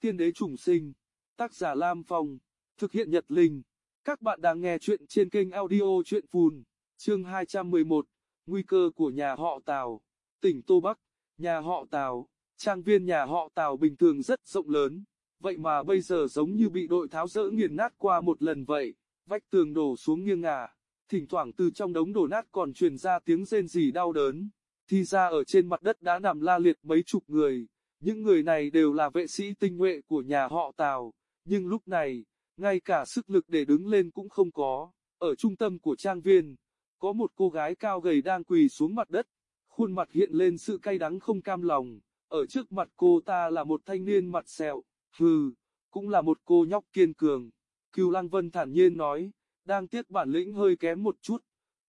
Tiên đế trùng sinh, tác giả Lam Phong, thực hiện Nhật Linh. Các bạn đang nghe chuyện trên kênh audio chuyện phùn, chương 211, nguy cơ của nhà họ Tào, tỉnh Tô Bắc, nhà họ Tào, trang viên nhà họ Tào bình thường rất rộng lớn, vậy mà bây giờ giống như bị đội tháo rỡ nghiền nát qua một lần vậy, vách tường đổ xuống nghiêng ngả, thỉnh thoảng từ trong đống đổ nát còn truyền ra tiếng rên rỉ đau đớn, thì ra ở trên mặt đất đã nằm la liệt mấy chục người. Những người này đều là vệ sĩ tinh nhuệ của nhà họ Tào, nhưng lúc này, ngay cả sức lực để đứng lên cũng không có. Ở trung tâm của trang viên, có một cô gái cao gầy đang quỳ xuống mặt đất, khuôn mặt hiện lên sự cay đắng không cam lòng. Ở trước mặt cô ta là một thanh niên mặt sẹo, hừ, cũng là một cô nhóc kiên cường. Cưu Lăng Vân thản nhiên nói, đang tiếc bản lĩnh hơi kém một chút.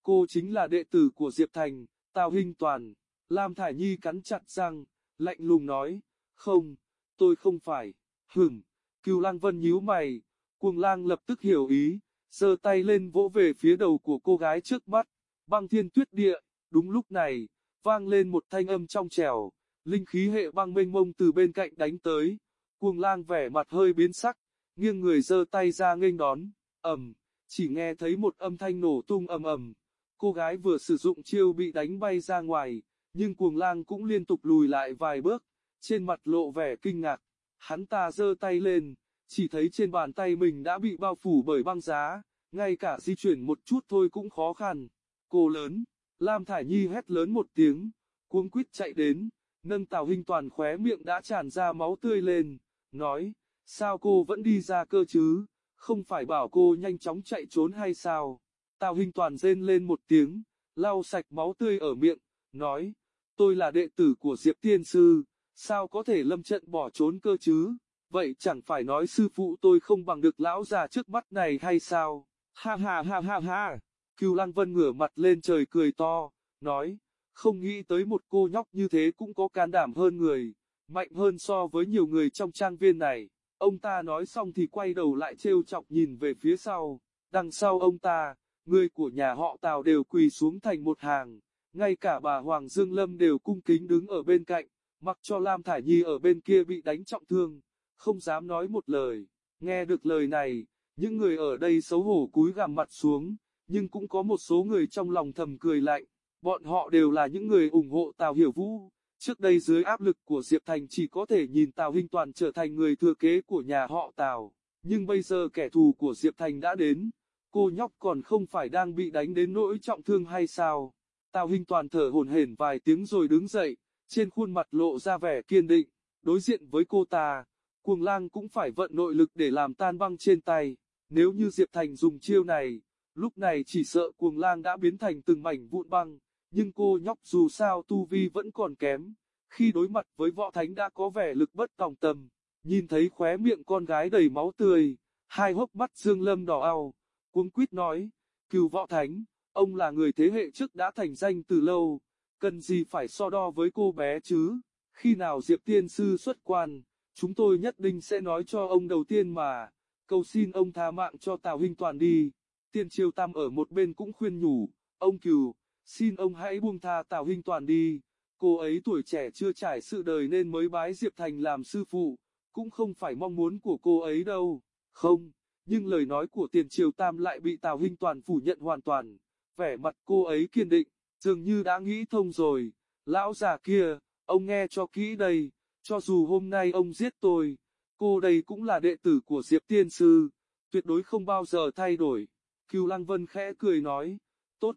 Cô chính là đệ tử của Diệp Thành, Tào Hinh Toàn. Lam Thải Nhi cắn chặt răng, lạnh lùng nói, không, tôi không phải, hửng, Cửu Lang Vân nhíu mày, Cuồng Lang lập tức hiểu ý, giơ tay lên vỗ về phía đầu của cô gái trước mắt, băng thiên tuyết địa, đúng lúc này, vang lên một thanh âm trong trèo, linh khí hệ băng mênh mông từ bên cạnh đánh tới, Cuồng Lang vẻ mặt hơi biến sắc, nghiêng người giơ tay ra nghênh đón, ầm, chỉ nghe thấy một âm thanh nổ tung ầm ầm, cô gái vừa sử dụng chiêu bị đánh bay ra ngoài, nhưng Cuồng Lang cũng liên tục lùi lại vài bước, trên mặt lộ vẻ kinh ngạc, hắn ta giơ tay lên, chỉ thấy trên bàn tay mình đã bị bao phủ bởi băng giá, ngay cả di chuyển một chút thôi cũng khó khăn. Cô lớn, Lam Thải Nhi hét lớn một tiếng, cuống quýt chạy đến, nâng Tào Hinh Toàn khóe miệng đã tràn ra máu tươi lên, nói, sao cô vẫn đi ra cơ chứ, không phải bảo cô nhanh chóng chạy trốn hay sao? Tào Hinh Toàn rên lên một tiếng, lau sạch máu tươi ở miệng, nói, tôi là đệ tử của Diệp Tiên Sư, sao có thể lâm trận bỏ trốn cơ chứ? Vậy chẳng phải nói sư phụ tôi không bằng được lão già trước mắt này hay sao? Ha ha ha ha ha! Cưu Lăng Vân ngửa mặt lên trời cười to, nói, không nghĩ tới một cô nhóc như thế cũng có can đảm hơn người, mạnh hơn so với nhiều người trong trang viên này. Ông ta nói xong thì quay đầu lại trêu chọc nhìn về phía sau, đằng sau ông ta, người của nhà họ Tào đều quỳ xuống thành một hàng, ngay cả bà Hoàng Dương Lâm đều cung kính đứng ở bên cạnh, mặc cho Lam Thải Nhi ở bên kia bị đánh trọng thương, không dám nói một lời. Nghe được lời này, những người ở đây xấu hổ cúi gằm mặt xuống, nhưng cũng có một số người trong lòng thầm cười lạnh. Bọn họ đều là những người ủng hộ Tào Hiểu Vũ. Trước đây dưới áp lực của Diệp Thành chỉ có thể nhìn Tào Hinh Toàn trở thành người thừa kế của nhà họ Tào. Nhưng bây giờ kẻ thù của Diệp Thành đã đến. Cô nhóc còn không phải đang bị đánh đến nỗi trọng thương hay sao? Tào Hinh Toàn thở hổn hển vài tiếng rồi đứng dậy, trên khuôn mặt lộ ra vẻ kiên định. Đối diện với cô ta, Cuồng lang cũng phải vận nội lực để làm tan băng trên tay. Nếu như Diệp Thành dùng chiêu này, lúc này chỉ sợ cuồng lang đã biến thành từng mảnh vụn băng. Nhưng cô nhóc dù sao tu vi vẫn còn kém. Khi đối mặt với võ thánh đã có vẻ lực bất tòng tâm. Nhìn thấy khóe miệng con gái đầy máu tươi, hai hốc mắt dương lâm đỏ ao. Cuống quýt nói, cừu võ thánh, ông là người thế hệ trước đã thành danh từ lâu. Cần gì phải so đo với cô bé chứ? Khi nào Diệp Tiên Sư xuất quan, chúng tôi nhất định sẽ nói cho ông đầu tiên mà, cầu xin ông tha mạng cho Tào Hinh Toàn đi. Tiên Triều Tam ở một bên cũng khuyên nhủ, ông cừu, xin ông hãy buông tha Tào Hinh Toàn đi. Cô ấy tuổi trẻ chưa trải sự đời nên mới bái Diệp Thành làm sư phụ, cũng không phải mong muốn của cô ấy đâu. Không, nhưng lời nói của Tiền Triều Tam lại bị Tào Hinh Toàn phủ nhận hoàn toàn. Vẻ mặt cô ấy kiên định, dường như đã nghĩ thông rồi. Lão già kia, ông nghe cho kỹ đây. Cho dù hôm nay ông giết tôi, cô đây cũng là đệ tử của Diệp Tiên Sư, tuyệt đối không bao giờ thay đổi. Cưu Lăng Vân khẽ cười nói, tốt,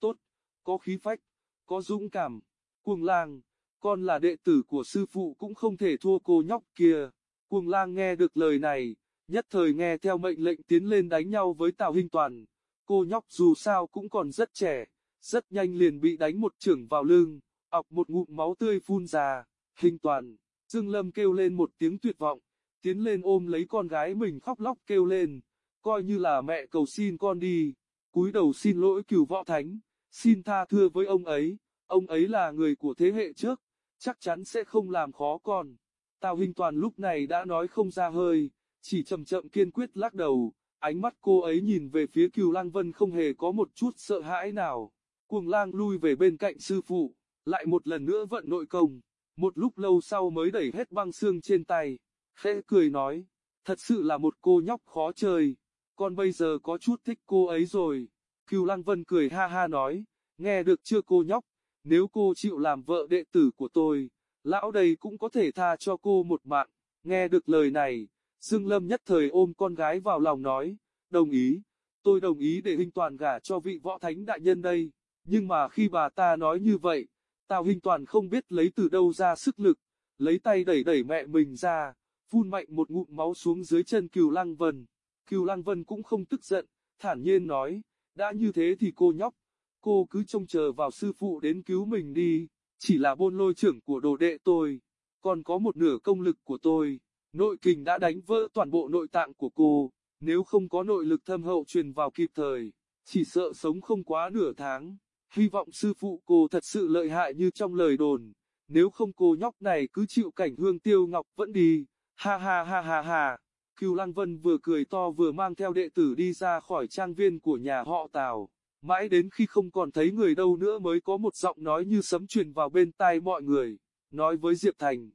tốt, có khí phách, có dũng cảm, cuồng lang, con là đệ tử của sư phụ cũng không thể thua cô nhóc kia. Cuồng lang nghe được lời này, nhất thời nghe theo mệnh lệnh tiến lên đánh nhau với Tào Hinh Toàn. Cô nhóc dù sao cũng còn rất trẻ, rất nhanh liền bị đánh một chưởng vào lưng, ọc một ngụm máu tươi phun ra. Hình Toàn, Dương Lâm kêu lên một tiếng tuyệt vọng, tiến lên ôm lấy con gái mình khóc lóc kêu lên, coi như là mẹ cầu xin con đi, cúi đầu xin lỗi cửu võ thánh, xin tha thưa với ông ấy, ông ấy là người của thế hệ trước, chắc chắn sẽ không làm khó con. Tào Hình Toàn lúc này đã nói không ra hơi, chỉ chậm chậm kiên quyết lắc đầu, ánh mắt cô ấy nhìn về phía cửu lang vân không hề có một chút sợ hãi nào. Cuồng lang lui về bên cạnh sư phụ, lại một lần nữa vận nội công một lúc lâu sau mới đẩy hết băng xương trên tay. khẽ cười nói, thật sự là một cô nhóc khó chơi, con bây giờ có chút thích cô ấy rồi. Cửu Lăng Vân cười ha ha nói, nghe được chưa cô nhóc, nếu cô chịu làm vợ đệ tử của tôi, lão đây cũng có thể tha cho cô một mạng. Nghe được lời này, Dương Lâm nhất thời ôm con gái vào lòng nói, đồng ý, tôi đồng ý để Hình Toàn gả cho vị võ thánh đại nhân đây. Nhưng mà khi bà ta nói như vậy, Tào Hình Toàn không biết lấy từ đâu ra sức lực, lấy tay đẩy đẩy mẹ mình ra, phun mạnh một ngụm máu xuống dưới chân Cừu Lăng Vân. Cừu Lăng Vân cũng không tức giận, thản nhiên nói, đã như thế thì cô nhóc, cô cứ trông chờ vào sư phụ đến cứu mình đi, chỉ là bôn lôi trưởng của đồ đệ tôi, còn có một nửa công lực của tôi, nội kình đã đánh vỡ toàn bộ nội tạng của cô, nếu không có nội lực thâm hậu truyền vào kịp thời, chỉ sợ sống không quá nửa tháng. Hy vọng sư phụ cô thật sự lợi hại như trong lời đồn, nếu không cô nhóc này cứ chịu cảnh hương tiêu ngọc vẫn đi, ha ha ha ha ha. Cưu Lăng Vân vừa cười to vừa mang theo đệ tử đi ra khỏi trang viên của nhà họ Tào. Mãi đến khi không còn thấy người đâu nữa mới có một giọng nói như sấm truyền vào bên tai mọi người. Nói với Diệp Thành,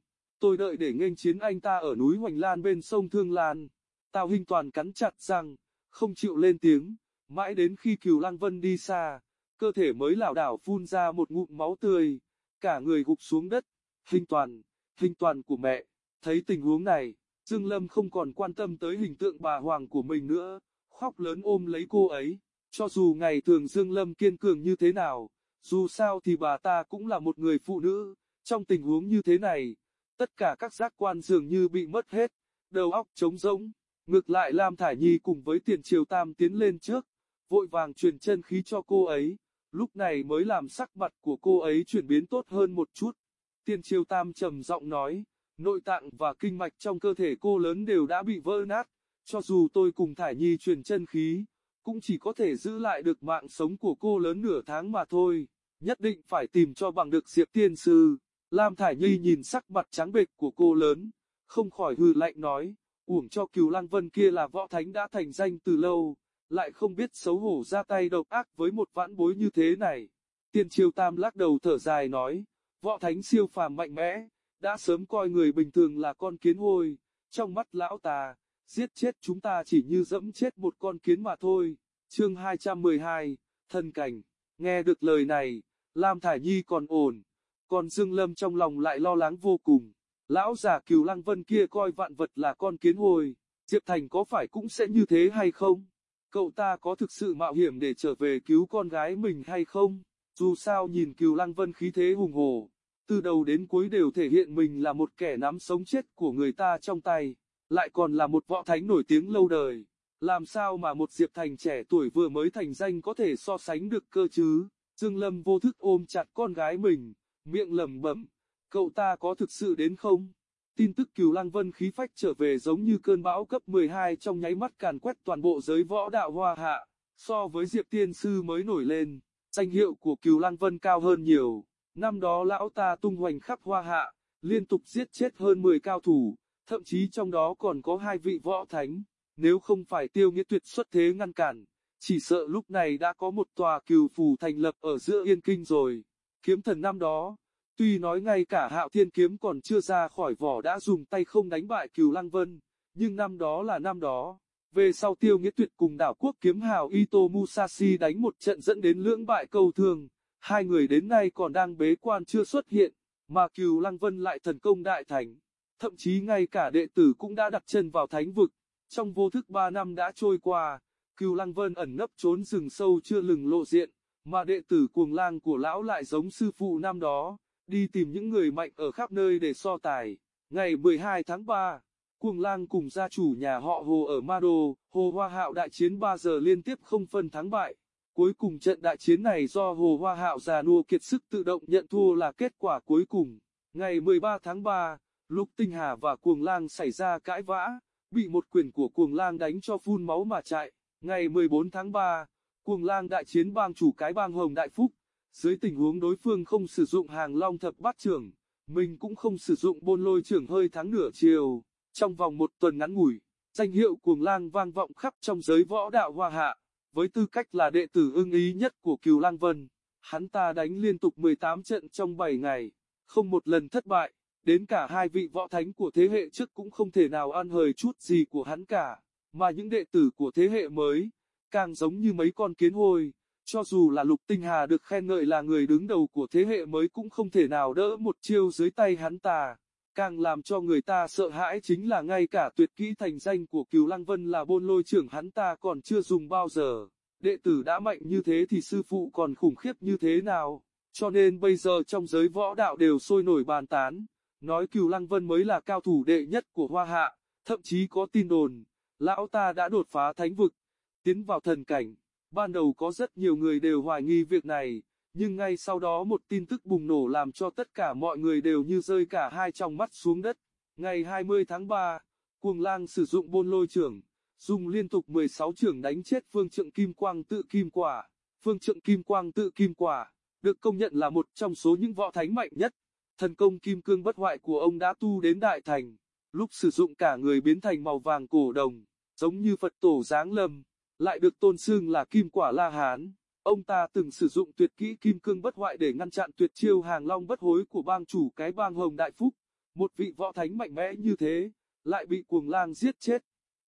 tôi đợi để nghênh chiến anh ta ở núi Hoành Lan bên sông Thương Lan. Tào Hinh Toàn cắn chặt răng, không chịu lên tiếng. Mãi đến khi Cửu Lăng Vân đi xa, cơ thể mới lảo đảo phun ra một ngụm máu tươi, cả người gục xuống đất. Hình Toàn, hình Toàn của mẹ, thấy tình huống này, Dương Lâm không còn quan tâm tới hình tượng bà Hoàng của mình nữa, khóc lớn ôm lấy cô ấy. Cho dù ngày thường Dương Lâm kiên cường như thế nào, dù sao thì bà ta cũng là một người phụ nữ, trong tình huống như thế này, tất cả các giác quan dường như bị mất hết, đầu óc trống rỗng. Ngược lại Lam Thải Nhi cùng với Tiền Triều Tam tiến lên trước, vội vàng truyền chân khí cho cô ấy, lúc này mới làm sắc mặt của cô ấy chuyển biến tốt hơn một chút. Tiền Triều Tam trầm giọng nói, nội tạng và kinh mạch trong cơ thể cô lớn đều đã bị vỡ nát, cho dù tôi cùng Thải Nhi truyền chân khí, cũng chỉ có thể giữ lại được mạng sống của cô lớn nửa tháng mà thôi, nhất định phải tìm cho bằng được Diệp Tiên Sư. Lam Thải Nhi nhìn sắc mặt trắng bệch của cô lớn, không khỏi hư lạnh nói, uổng cho cửu lăng vân kia là võ thánh đã thành danh từ lâu, lại không biết xấu hổ ra tay độc ác với một vãn bối như thế này. Tiên triều tam lắc đầu thở dài nói, võ thánh siêu phàm mạnh mẽ, đã sớm coi người bình thường là con kiến hôi, trong mắt lão ta, giết chết chúng ta chỉ như dẫm chết một con kiến mà thôi. Chương 212, Thân Cảnh, nghe được lời này, Lam Thải Nhi còn ổn, còn Dương Lâm trong lòng lại lo lắng vô cùng. Lão già cửu lăng vân kia coi vạn vật là con kiến hồi Diệp Thành có phải cũng sẽ như thế hay không? Cậu ta có thực sự mạo hiểm để trở về cứu con gái mình hay không? Dù sao nhìn cửu lăng vân khí thế hùng hồ, từ đầu đến cuối đều thể hiện mình là một kẻ nắm sống chết của người ta trong tay, lại còn là một võ thánh nổi tiếng lâu đời. Làm sao mà một Diệp Thành trẻ tuổi vừa mới thành danh có thể so sánh được cơ chứ? Dương Lâm vô thức ôm chặt con gái mình, miệng lẩm bẩm, cậu ta có thực sự đến không? Tin tức Cửu Lăng Vân khí phách trở về giống như cơn bão cấp 12 trong nháy mắt càn quét toàn bộ giới võ đạo hoa hạ, so với Diệp Tiên Sư mới nổi lên, danh hiệu của Cửu Lăng Vân cao hơn nhiều. Năm đó lão ta tung hoành khắp hoa hạ, liên tục giết chết hơn 10 cao thủ, thậm chí trong đó còn có hai vị võ thánh. Nếu không phải tiêu nghĩa tuyệt xuất thế ngăn cản, chỉ sợ lúc này đã có một tòa cửu phù thành lập ở giữa yên kinh rồi. Kiếm thần năm đó, tuy nói ngay cả hạo thiên kiếm còn chưa ra khỏi vỏ đã dùng tay không đánh bại cửu lăng vân, nhưng năm đó là năm đó. Về sau tiêu nghĩa tuyệt cùng đảo quốc kiếm hào Ito Musashi đánh một trận dẫn đến lưỡng bại câu thường, hai người đến nay còn đang bế quan chưa xuất hiện, mà cửu lăng vân lại thần công đại thành. Thậm chí ngay cả đệ tử cũng đã đặt chân vào thánh vực, trong vô thức ba năm đã trôi qua, Cửu Lăng Vân ẩn nấp trốn rừng sâu chưa lừng lộ diện, mà đệ tử cuồng lang của lão lại giống sư phụ năm đó, đi tìm những người mạnh ở khắp nơi để so tài. Ngày 12 tháng 3, cuồng lang cùng gia chủ nhà họ Hồ ở Mado, Hồ Hoa Hạo đại chiến 3 giờ liên tiếp không phân thắng bại. Cuối cùng trận đại chiến này do Hồ Hoa Hạo già nua kiệt sức tự động nhận thua là kết quả cuối cùng. Ngày 13 tháng 3, lúc Tinh Hà và Cuồng Lang xảy ra cãi vã, bị một quyền của cuồng lang đánh cho phun máu mà chạy. Ngày 14 tháng 3, cuồng lang đại chiến bang chủ cái bang Hồng Đại Phúc, dưới tình huống đối phương không sử dụng hàng long thập bát trưởng, mình cũng không sử dụng bôn lôi trưởng hơi thắng nửa chiều. Trong vòng một tuần ngắn ngủi, danh hiệu cuồng lang vang vọng khắp trong giới võ đạo hoa hạ, với tư cách là đệ tử ưng ý nhất của Kiều Lang Vân. Hắn ta đánh liên tục 18 trận trong 7 ngày, không một lần thất bại. đến cả hai vị võ thánh của thế hệ trước cũng không thể nào ăn hời chút gì của hắn cả, mà những đệ tử của thế hệ mới, càng giống như mấy con kiến hôi. Cho dù là Lục Tinh Hà được khen ngợi là người đứng đầu của thế hệ mới cũng không thể nào đỡ một chiêu dưới tay hắn ta. Càng làm cho người ta sợ hãi chính là ngay cả tuyệt kỹ thành danh của Kiều Lăng Vân là bôn lôi trưởng hắn ta còn chưa dùng bao giờ. Đệ tử đã mạnh như thế thì sư phụ còn khủng khiếp như thế nào? Cho nên bây giờ trong giới võ đạo đều sôi nổi bàn tán, nói Kiều Lăng Vân mới là cao thủ đệ nhất của Hoa Hạ, thậm chí có tin đồn, lão ta đã đột phá thánh vực, tiến vào thần cảnh. Ban đầu có rất nhiều người đều hoài nghi việc này, nhưng ngay sau đó một tin tức bùng nổ làm cho tất cả mọi người đều như rơi cả hai trong mắt xuống đất. Ngày 20 tháng 3, Cuồng Lang sử dụng bôn lôi trưởng, dùng liên tục 16 trưởng đánh chết Phương Trượng Kim Quang tự kim quả. Phương Trượng Kim Quang tự kim quả, được công nhận là một trong số những võ thánh mạnh nhất. Thần công kim cương bất hoại của ông đã tu đến đại thành, lúc sử dụng cả người biến thành màu vàng cổ đồng, giống như Phật tổ giáng lâm, lại được tôn xưng là kim quả La Hán. Ông ta từng sử dụng tuyệt kỹ kim cương bất hoại để ngăn chặn tuyệt chiêu hàng long bất hối của bang chủ cái bang Hồng Đại Phúc. Một vị võ thánh mạnh mẽ như thế, lại bị cuồng lang giết chết.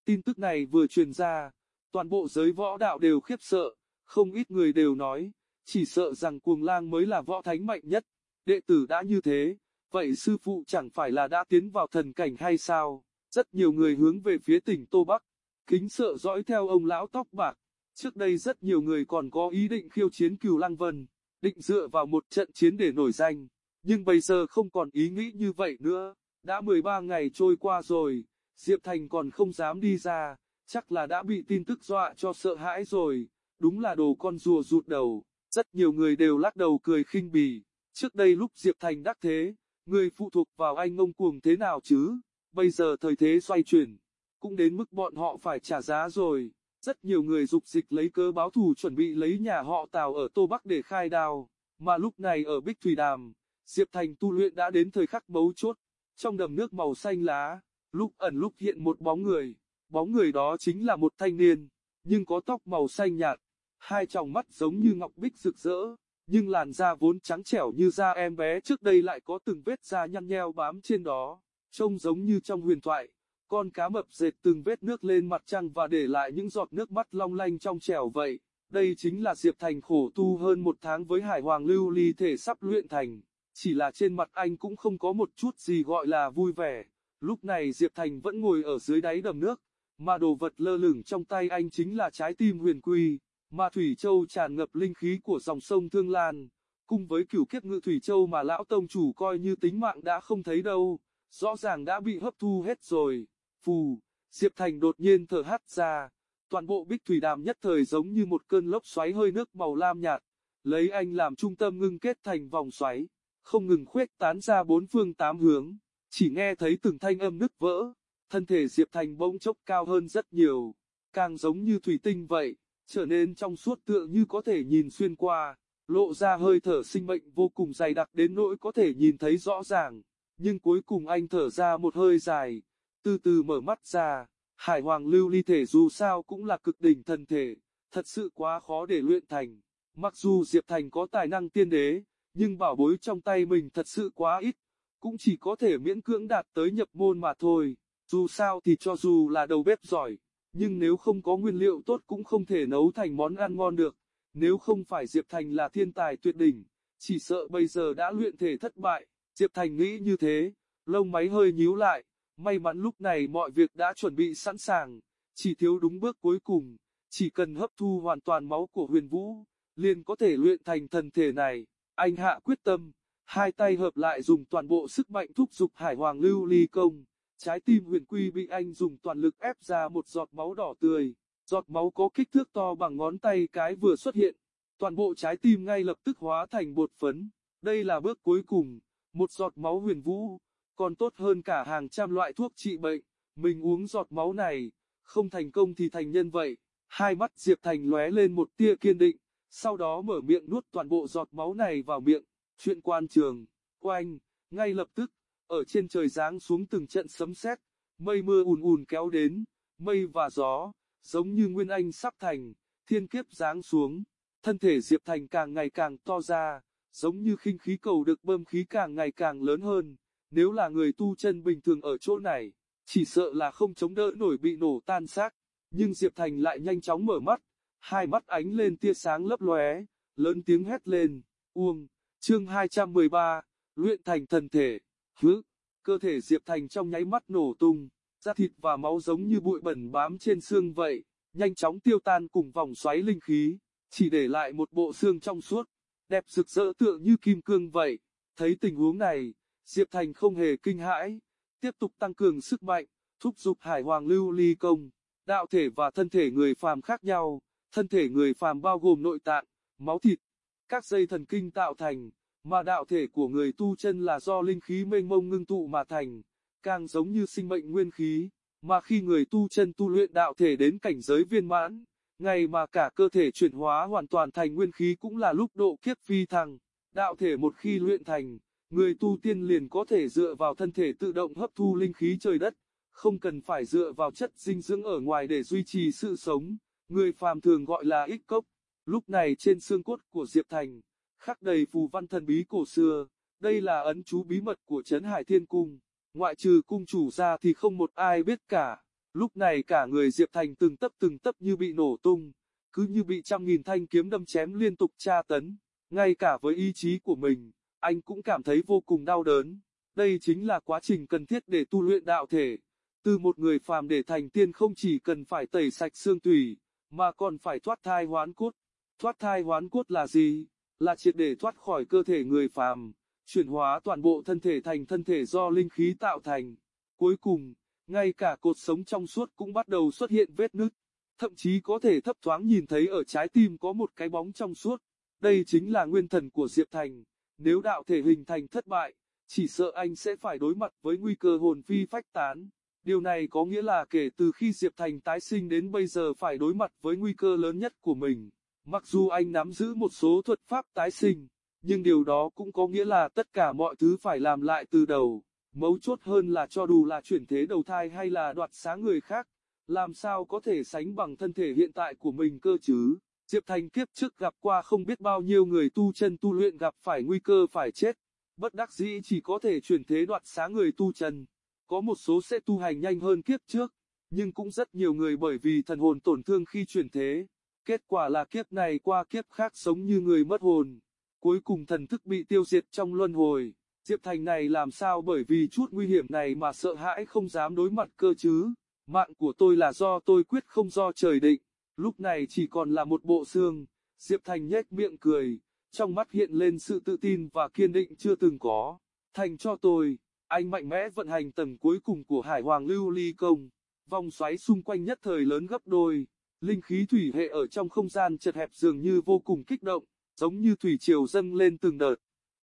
Tin tức này vừa truyền ra, toàn bộ giới võ đạo đều khiếp sợ, không ít người đều nói, chỉ sợ rằng cuồng lang mới là võ thánh mạnh nhất. Đệ tử đã như thế, vậy sư phụ chẳng phải là đã tiến vào thần cảnh hay sao? Rất nhiều người hướng về phía tỉnh Tô Bắc, kính sợ dõi theo ông lão tóc bạc. Trước đây rất nhiều người còn có ý định khiêu chiến Cửu Lăng Vân, định dựa vào một trận chiến để nổi danh, nhưng bây giờ không còn ý nghĩ như vậy nữa. Đã 13 ngày trôi qua rồi, Diệp Thành còn không dám đi ra, chắc là đã bị tin tức dọa cho sợ hãi rồi, đúng là đồ con rùa rụt đầu. Rất nhiều người đều lắc đầu cười khinh bỉ, trước đây lúc Diệp Thành đắc thế, người phụ thuộc vào anh ngông cuồng thế nào chứ, bây giờ thời thế xoay chuyển, cũng đến mức bọn họ phải trả giá rồi. Rất nhiều người dục dịch lấy cớ báo thù chuẩn bị lấy nhà họ Tào ở Tô Bắc để khai đào, mà lúc này ở Bích Thủy Đàm, Diệp Thành tu luyện đã đến thời khắc mấu chốt, trong đầm nước màu xanh lá, lúc ẩn lúc hiện một bóng người, bóng người đó chính là một thanh niên, nhưng có tóc màu xanh nhạt, hai tròng mắt giống như ngọc bích rực rỡ, nhưng làn da vốn trắng trẻo như da em bé trước đây lại có từng vết da nhăn nheo bám trên đó, trông giống như trong huyền thoại. Con cá mập dệt từng vết nước lên mặt trăng và để lại những giọt nước mắt long lanh trong trẻo vậy. Đây chính là Diệp Thành khổ tu hơn một tháng với Hải Hoàng Lưu Ly thể sắp luyện thành. Chỉ là trên mặt anh cũng không có một chút gì gọi là vui vẻ. Lúc này Diệp Thành vẫn ngồi ở dưới đáy đầm nước, mà đồ vật lơ lửng trong tay anh chính là trái tim huyền quy. Mà Thủy Châu tràn ngập linh khí của dòng sông Thương Lan, cùng với cửu kiếp ngự Thủy Châu mà lão tông chủ coi như tính mạng đã không thấy đâu, rõ ràng đã bị hấp thu hết rồi. Phù, Diệp Thành đột nhiên thở hắt ra, toàn bộ bích thủy đàm nhất thời giống như một cơn lốc xoáy hơi nước màu lam nhạt, lấy anh làm trung tâm ngưng kết thành vòng xoáy, không ngừng khuếch tán ra bốn phương tám hướng, chỉ nghe thấy từng thanh âm nứt vỡ, thân thể Diệp Thành bỗng chốc cao hơn rất nhiều, càng giống như thủy tinh vậy trở nên trong suốt tựa như có thể nhìn xuyên qua, lộ ra hơi thở sinh mệnh vô cùng dày đặc đến nỗi có thể nhìn thấy rõ ràng. Nhưng cuối cùng anh thở ra một hơi dài, từ từ mở mắt ra, hải hoàng lưu ly thể dù sao cũng là cực đỉnh thần thể, thật sự quá khó để luyện thành. Mặc dù Diệp Thành có tài năng tiên đế, nhưng bảo bối trong tay mình thật sự quá ít, cũng chỉ có thể miễn cưỡng đạt tới nhập môn mà thôi. Dù sao thì cho dù là đầu bếp giỏi, nhưng nếu không có nguyên liệu tốt cũng không thể nấu thành món ăn ngon được. Nếu không phải Diệp Thành là thiên tài tuyệt đỉnh, chỉ sợ bây giờ đã luyện thể thất bại. Diệp Thành nghĩ như thế, lông máy hơi nhíu lại, may mắn lúc này mọi việc đã chuẩn bị sẵn sàng, chỉ thiếu đúng bước cuối cùng, chỉ cần hấp thu hoàn toàn máu của huyền vũ, liền có thể luyện thành thần thể này. Anh hạ quyết tâm, hai tay hợp lại dùng toàn bộ sức mạnh thúc giục hải hoàng lưu ly công. Trái tim huyền quy bị anh dùng toàn lực ép ra một giọt máu đỏ tươi, giọt máu có kích thước to bằng ngón tay cái vừa xuất hiện, toàn bộ trái tim ngay lập tức hóa thành bột phấn. Đây là bước cuối cùng, một giọt máu huyền vũ, còn tốt hơn cả hàng trăm loại thuốc trị bệnh, mình uống giọt máu này, không thành công thì thành nhân vậy. Hai mắt Diệp Thành lóe lên một tia kiên định, sau đó mở miệng nuốt toàn bộ giọt máu này vào miệng, chuyện quan trường, oanh, ngay lập tức, ở trên trời giáng xuống từng trận sấm sét, mây mưa ùn ùn kéo đến, mây và gió, giống như nguyên anh sắp thành, thiên kiếp giáng xuống, thân thể Diệp Thành càng ngày càng to ra, giống như khinh khí cầu được bơm khí càng ngày càng lớn hơn, nếu là người tu chân bình thường ở chỗ này, chỉ sợ là không chống đỡ nổi bị nổ tan xác. Nhưng Diệp Thành lại nhanh chóng mở mắt, hai mắt ánh lên tia sáng lấp lóe, lớn tiếng hét lên, uông, chương 213, luyện thành thần thể, hứ, cơ thể Diệp Thành trong nháy mắt nổ tung, da thịt và máu giống như bụi bẩn bám trên xương vậy, nhanh chóng tiêu tan cùng vòng xoáy linh khí, chỉ để lại một bộ xương trong suốt, đẹp rực rỡ tựa như kim cương vậy. Thấy tình huống này, Diệp Thành không hề kinh hãi, tiếp tục tăng cường sức mạnh, thúc giục Hải Hoàng Lưu Ly công. Đạo thể và thân thể người phàm khác nhau, thân thể người phàm bao gồm nội tạng, máu thịt, các dây thần kinh tạo thành, mà đạo thể của người tu chân là do linh khí mênh mông ngưng tụ mà thành, càng giống như sinh mệnh nguyên khí, mà khi người tu chân tu luyện đạo thể đến cảnh giới viên mãn, ngày mà cả cơ thể chuyển hóa hoàn toàn thành nguyên khí cũng là lúc độ kiếp phi thăng. Đạo thể một khi luyện thành, người tu tiên liền có thể dựa vào thân thể tự động hấp thu linh khí trời đất, không cần phải dựa vào chất dinh dưỡng ở ngoài để duy trì sự sống, người phàm thường gọi là ích cốc. Lúc này trên xương cốt của Diệp Thành, khắc đầy phù văn thần bí cổ xưa, đây là ấn chú bí mật của Trấn Hải Thiên Cung, ngoại trừ cung chủ ra thì không một ai biết cả. Lúc này cả người Diệp Thành từng tấp từng tấp như bị nổ tung, cứ như bị trăm nghìn thanh kiếm đâm chém liên tục tra tấn, ngay cả với ý chí của mình, anh cũng cảm thấy vô cùng đau đớn. Đây chính là quá trình cần thiết để tu luyện đạo thể. Từ một người phàm để thành tiên không chỉ cần phải tẩy sạch xương tủy, mà còn phải thoát thai hoán cốt. Thoát thai hoán cốt là gì? Là triệt để thoát khỏi cơ thể người phàm, chuyển hóa toàn bộ thân thể thành thân thể do linh khí tạo thành. Cuối cùng, ngay cả cột sống trong suốt cũng bắt đầu xuất hiện vết nứt, thậm chí có thể thấp thoáng nhìn thấy ở trái tim có một cái bóng trong suốt. Đây chính là nguyên thần của Diệp Thành, nếu đạo thể hình thành thất bại, chỉ sợ anh sẽ phải đối mặt với nguy cơ hồn phi phách tán. Điều này có nghĩa là kể từ khi Diệp Thành tái sinh đến bây giờ phải đối mặt với nguy cơ lớn nhất của mình. Mặc dù anh nắm giữ một số thuật pháp tái sinh, nhưng điều đó cũng có nghĩa là tất cả mọi thứ phải làm lại từ đầu. Mấu chốt hơn là cho dù là chuyển thế đầu thai hay là đoạt sáng người khác, làm sao có thể sánh bằng thân thể hiện tại của mình cơ chứ. Diệp Thành kiếp trước gặp qua không biết bao nhiêu người tu chân tu luyện gặp phải nguy cơ phải chết, bất đắc dĩ chỉ có thể chuyển thế đoạt sáng người tu chân. Có một số sẽ tu hành nhanh hơn kiếp trước, nhưng cũng rất nhiều người bởi vì thần hồn tổn thương khi chuyển thế. Kết quả là kiếp này qua kiếp khác sống như người mất hồn. Cuối cùng thần thức bị tiêu diệt trong luân hồi. Diệp Thành này làm sao bởi vì chút nguy hiểm này mà sợ hãi không dám đối mặt cơ chứ. Mạng của tôi là do tôi quyết không do trời định. Lúc này chỉ còn là một bộ xương. Diệp Thành nhếch miệng cười. Trong mắt hiện lên sự tự tin và kiên định chưa từng có. Thành cho tôi. Anh mạnh mẽ vận hành tầng cuối cùng của Hải Hoàng Lưu Ly Công. Vòng xoáy xung quanh nhất thời lớn gấp đôi. Linh khí thủy hệ ở trong không gian chật hẹp dường như vô cùng kích động, giống như thủy triều dâng lên từng đợt.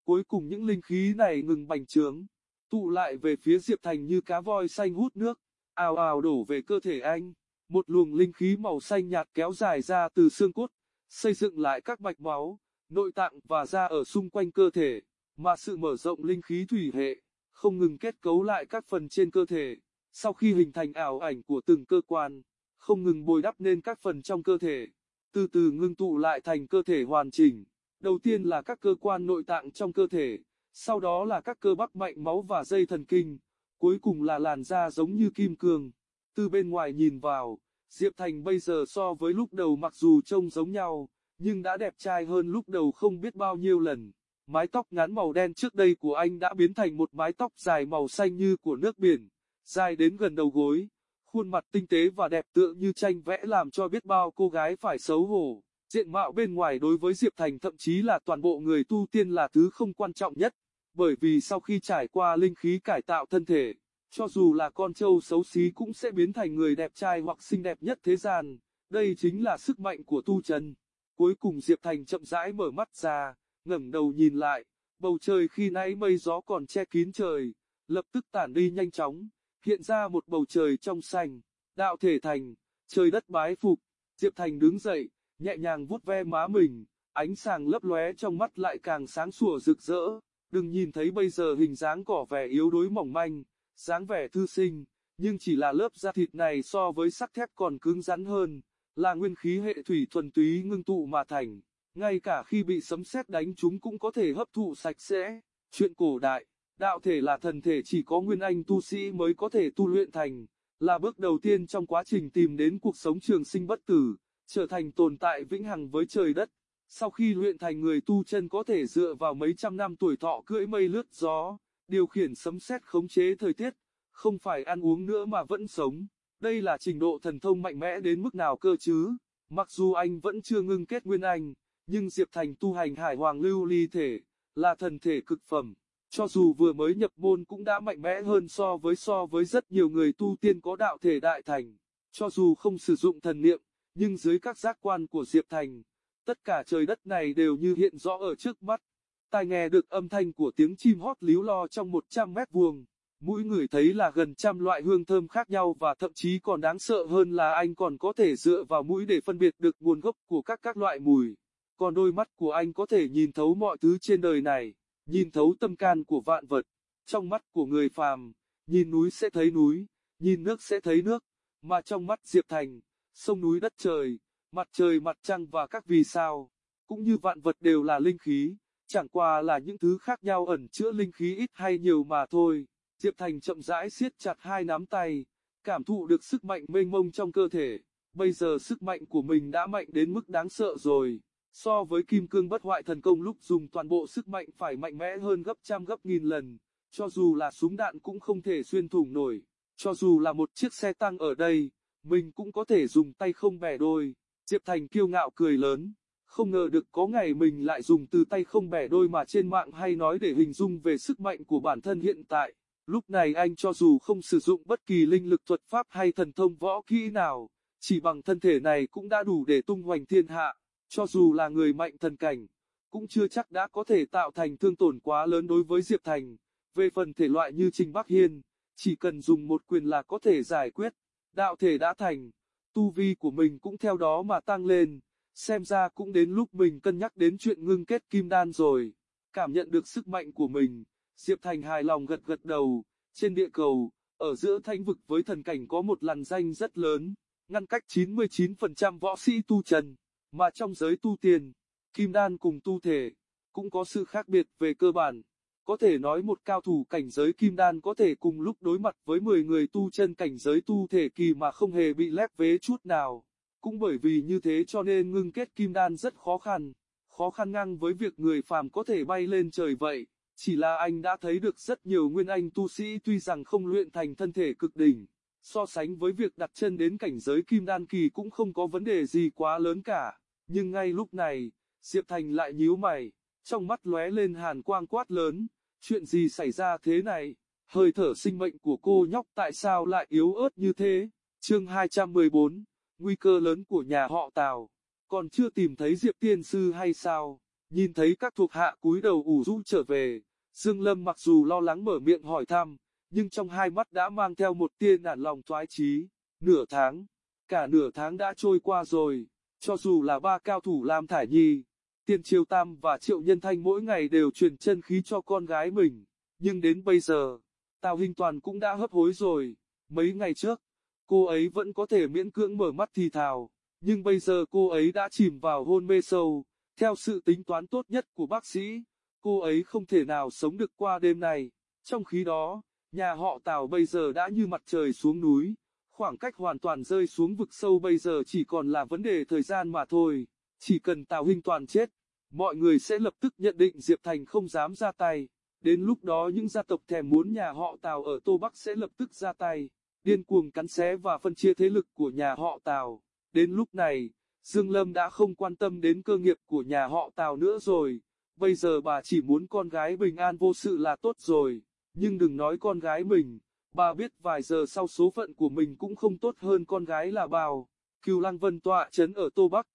Cuối cùng những linh khí này ngừng bành trướng, tụ lại về phía Diệp Thành như cá voi xanh hút nước, ào ào đổ về cơ thể anh. Một luồng linh khí màu xanh nhạt kéo dài ra từ xương cốt, xây dựng lại các mạch máu, nội tạng và da ở xung quanh cơ thể, mà sự mở rộng linh khí thủy hệ, không ngừng kết cấu lại các phần trên cơ thể. Sau khi hình thành ảo ảnh của từng cơ quan, không ngừng bồi đắp nên các phần trong cơ thể, từ từ ngưng tụ lại thành cơ thể hoàn chỉnh. Đầu tiên là các cơ quan nội tạng trong cơ thể, sau đó là các cơ bắp mạnh máu và dây thần kinh, cuối cùng là làn da giống như kim cương. Từ bên ngoài nhìn vào, Diệp Thành bây giờ so với lúc đầu mặc dù trông giống nhau, nhưng đã đẹp trai hơn lúc đầu không biết bao nhiêu lần. Mái tóc ngắn màu đen trước đây của anh đã biến thành một mái tóc dài màu xanh như của nước biển, dài đến gần đầu gối. Khuôn mặt tinh tế và đẹp tựa như tranh vẽ làm cho biết bao cô gái phải xấu hổ. Diện mạo bên ngoài đối với Diệp Thành thậm chí là toàn bộ người tu tiên là thứ không quan trọng nhất, bởi vì sau khi trải qua linh khí cải tạo thân thể, cho dù là con trâu xấu xí cũng sẽ biến thành người đẹp trai hoặc xinh đẹp nhất thế gian. Đây chính là sức mạnh của tu chân. Cuối cùng Diệp Thành chậm rãi mở mắt ra, ngẩng đầu nhìn lại, bầu trời khi nãy mây gió còn che kín trời, lập tức tản đi nhanh chóng, hiện ra một bầu trời trong xanh, đạo thể thành, trời đất bái phục, Diệp Thành đứng dậy, nhẹ nhàng vuốt ve má mình, ánh sáng lấp lóe trong mắt lại càng sáng sủa rực rỡ, đừng nhìn thấy bây giờ hình dáng cỏ vẻ yếu đuối mỏng manh, dáng vẻ thư sinh, nhưng chỉ là lớp da thịt này so với sắt thép còn cứng rắn hơn, là nguyên khí hệ thủy thuần túy ngưng tụ mà thành, ngay cả khi bị sấm sét đánh chúng cũng có thể hấp thụ sạch sẽ. Chuyện cổ đại Đạo thể là thần thể chỉ có nguyên anh tu sĩ mới có thể tu luyện thành, là bước đầu tiên trong quá trình tìm đến cuộc sống trường sinh bất tử, trở thành tồn tại vĩnh hằng với trời đất. Sau khi luyện thành người tu chân có thể dựa vào mấy trăm năm tuổi thọ cưỡi mây lướt gió, điều khiển sấm sét khống chế thời tiết, không phải ăn uống nữa mà vẫn sống. Đây là trình độ thần thông mạnh mẽ đến mức nào cơ chứ? Mặc dù anh vẫn chưa ngưng kết nguyên anh, nhưng Diệp Thành tu hành hải hoàng lưu ly thể, là thần thể cực phẩm. Cho dù vừa mới nhập môn cũng đã mạnh mẽ hơn so với so với rất nhiều người tu tiên có đạo thể đại thành. Cho dù không sử dụng thần niệm, nhưng dưới các giác quan của Diệp Thành, tất cả trời đất này đều như hiện rõ ở trước mắt. Tai nghe được âm thanh của tiếng chim hót líu lo trong 100 mét vuông. Mũi người thấy là gần trăm loại hương thơm khác nhau và thậm chí còn đáng sợ hơn là anh còn có thể dựa vào mũi để phân biệt được nguồn gốc của các các loại mùi. Còn đôi mắt của anh có thể nhìn thấu mọi thứ trên đời này, nhìn thấu tâm can của vạn vật. Trong mắt của người phàm, nhìn núi sẽ thấy núi, nhìn nước sẽ thấy nước, mà trong mắt Diệp Thành, sông núi đất trời, mặt trời mặt trăng và các vì sao, cũng như vạn vật đều là linh khí, chẳng qua là những thứ khác nhau ẩn chứa linh khí ít hay nhiều mà thôi. Diệp Thành chậm rãi siết chặt hai nắm tay, cảm thụ được sức mạnh mênh mông trong cơ thể. Bây giờ sức mạnh của mình đã mạnh đến mức đáng sợ rồi. So với kim cương bất hoại thần công lúc dùng toàn bộ sức mạnh phải mạnh mẽ hơn gấp trăm gấp nghìn lần. Cho dù là súng đạn cũng không thể xuyên thủng nổi. Cho dù là một chiếc xe tăng ở đây, mình cũng có thể dùng tay không bẻ đôi. Diệp Thành kiêu ngạo cười lớn. Không ngờ được có ngày mình lại dùng từ tay không bẻ đôi mà trên mạng hay nói để hình dung về sức mạnh của bản thân hiện tại. Lúc này anh cho dù không sử dụng bất kỳ linh lực thuật pháp hay thần thông võ kỹ nào, chỉ bằng thân thể này cũng đã đủ để tung hoành thiên hạ, cho dù là người mạnh thần cảnh, cũng chưa chắc đã có thể tạo thành thương tổn quá lớn đối với Diệp Thành. Về phần thể loại như Trình Bắc Hiên, chỉ cần dùng một quyền là có thể giải quyết, đạo thể đã thành, tu vi của mình cũng theo đó mà tăng lên, xem ra cũng đến lúc mình cân nhắc đến chuyện ngưng kết kim đan rồi, cảm nhận được sức mạnh của mình. Diệp Thành hài lòng gật gật đầu, trên địa cầu, ở giữa thánh vực với thần cảnh có một làn danh rất lớn, ngăn cách 99% võ sĩ tu chân, mà trong giới tu tiền kim đan cùng tu thể, cũng có sự khác biệt về cơ bản. Có thể nói một cao thủ cảnh giới kim đan có thể cùng lúc đối mặt với 10 người tu chân cảnh giới tu thể kỳ mà không hề bị lép vế chút nào. Cũng bởi vì như thế cho nên ngưng kết kim đan rất khó khăn, khó khăn ngang với việc người phàm có thể bay lên trời vậy. Chỉ là anh đã thấy được rất nhiều nguyên anh tu sĩ tuy rằng không luyện thành thân thể cực đỉnh, so sánh với việc đặt chân đến cảnh giới kim đan kỳ cũng không có vấn đề gì quá lớn cả. Nhưng ngay lúc này, Diệp Thành lại nhíu mày, trong mắt lóe lên hàn quang quát lớn, chuyện gì xảy ra thế này, hơi thở sinh mệnh của cô nhóc tại sao lại yếu ớt như thế, chương 214, nguy cơ lớn của nhà họ Tào, còn chưa tìm thấy Diệp Tiên Sư hay sao? Nhìn thấy các thuộc hạ cúi đầu ủ rũ trở về, Dương Lâm mặc dù lo lắng mở miệng hỏi thăm, nhưng trong hai mắt đã mang theo một tia nản lòng thoái chí. Nửa tháng, cả nửa tháng đã trôi qua rồi, cho dù là ba cao thủ Lam Thải Nhi, Tiên Triều Tam và Triệu Nhân Thanh mỗi ngày đều truyền chân khí cho con gái mình, nhưng đến bây giờ, Tào Hình Toàn cũng đã hấp hối rồi, mấy ngày trước, cô ấy vẫn có thể miễn cưỡng mở mắt thì thào, nhưng bây giờ cô ấy đã chìm vào hôn mê sâu. Theo sự tính toán tốt nhất của bác sĩ, cô ấy không thể nào sống được qua đêm này. Trong khi đó, nhà họ Tào bây giờ đã như mặt trời xuống núi, khoảng cách hoàn toàn rơi xuống vực sâu bây giờ chỉ còn là vấn đề thời gian mà thôi. Chỉ cần Tào Hinh Toàn chết, mọi người sẽ lập tức nhận định Diệp Thành không dám ra tay. Đến lúc đó những gia tộc thèm muốn nhà họ Tào ở Tô Bắc sẽ lập tức ra tay, điên cuồng cắn xé và phân chia thế lực của nhà họ Tào. Đến lúc này, Dương Lâm đã không quan tâm đến cơ nghiệp của nhà họ Tào nữa rồi, bây giờ bà chỉ muốn con gái bình an vô sự là tốt rồi, nhưng đừng nói con gái mình, bà biết vài giờ sau số phận của mình cũng không tốt hơn con gái là bào. Cưu Lăng Vân tọa chấn ở Tô Bắc,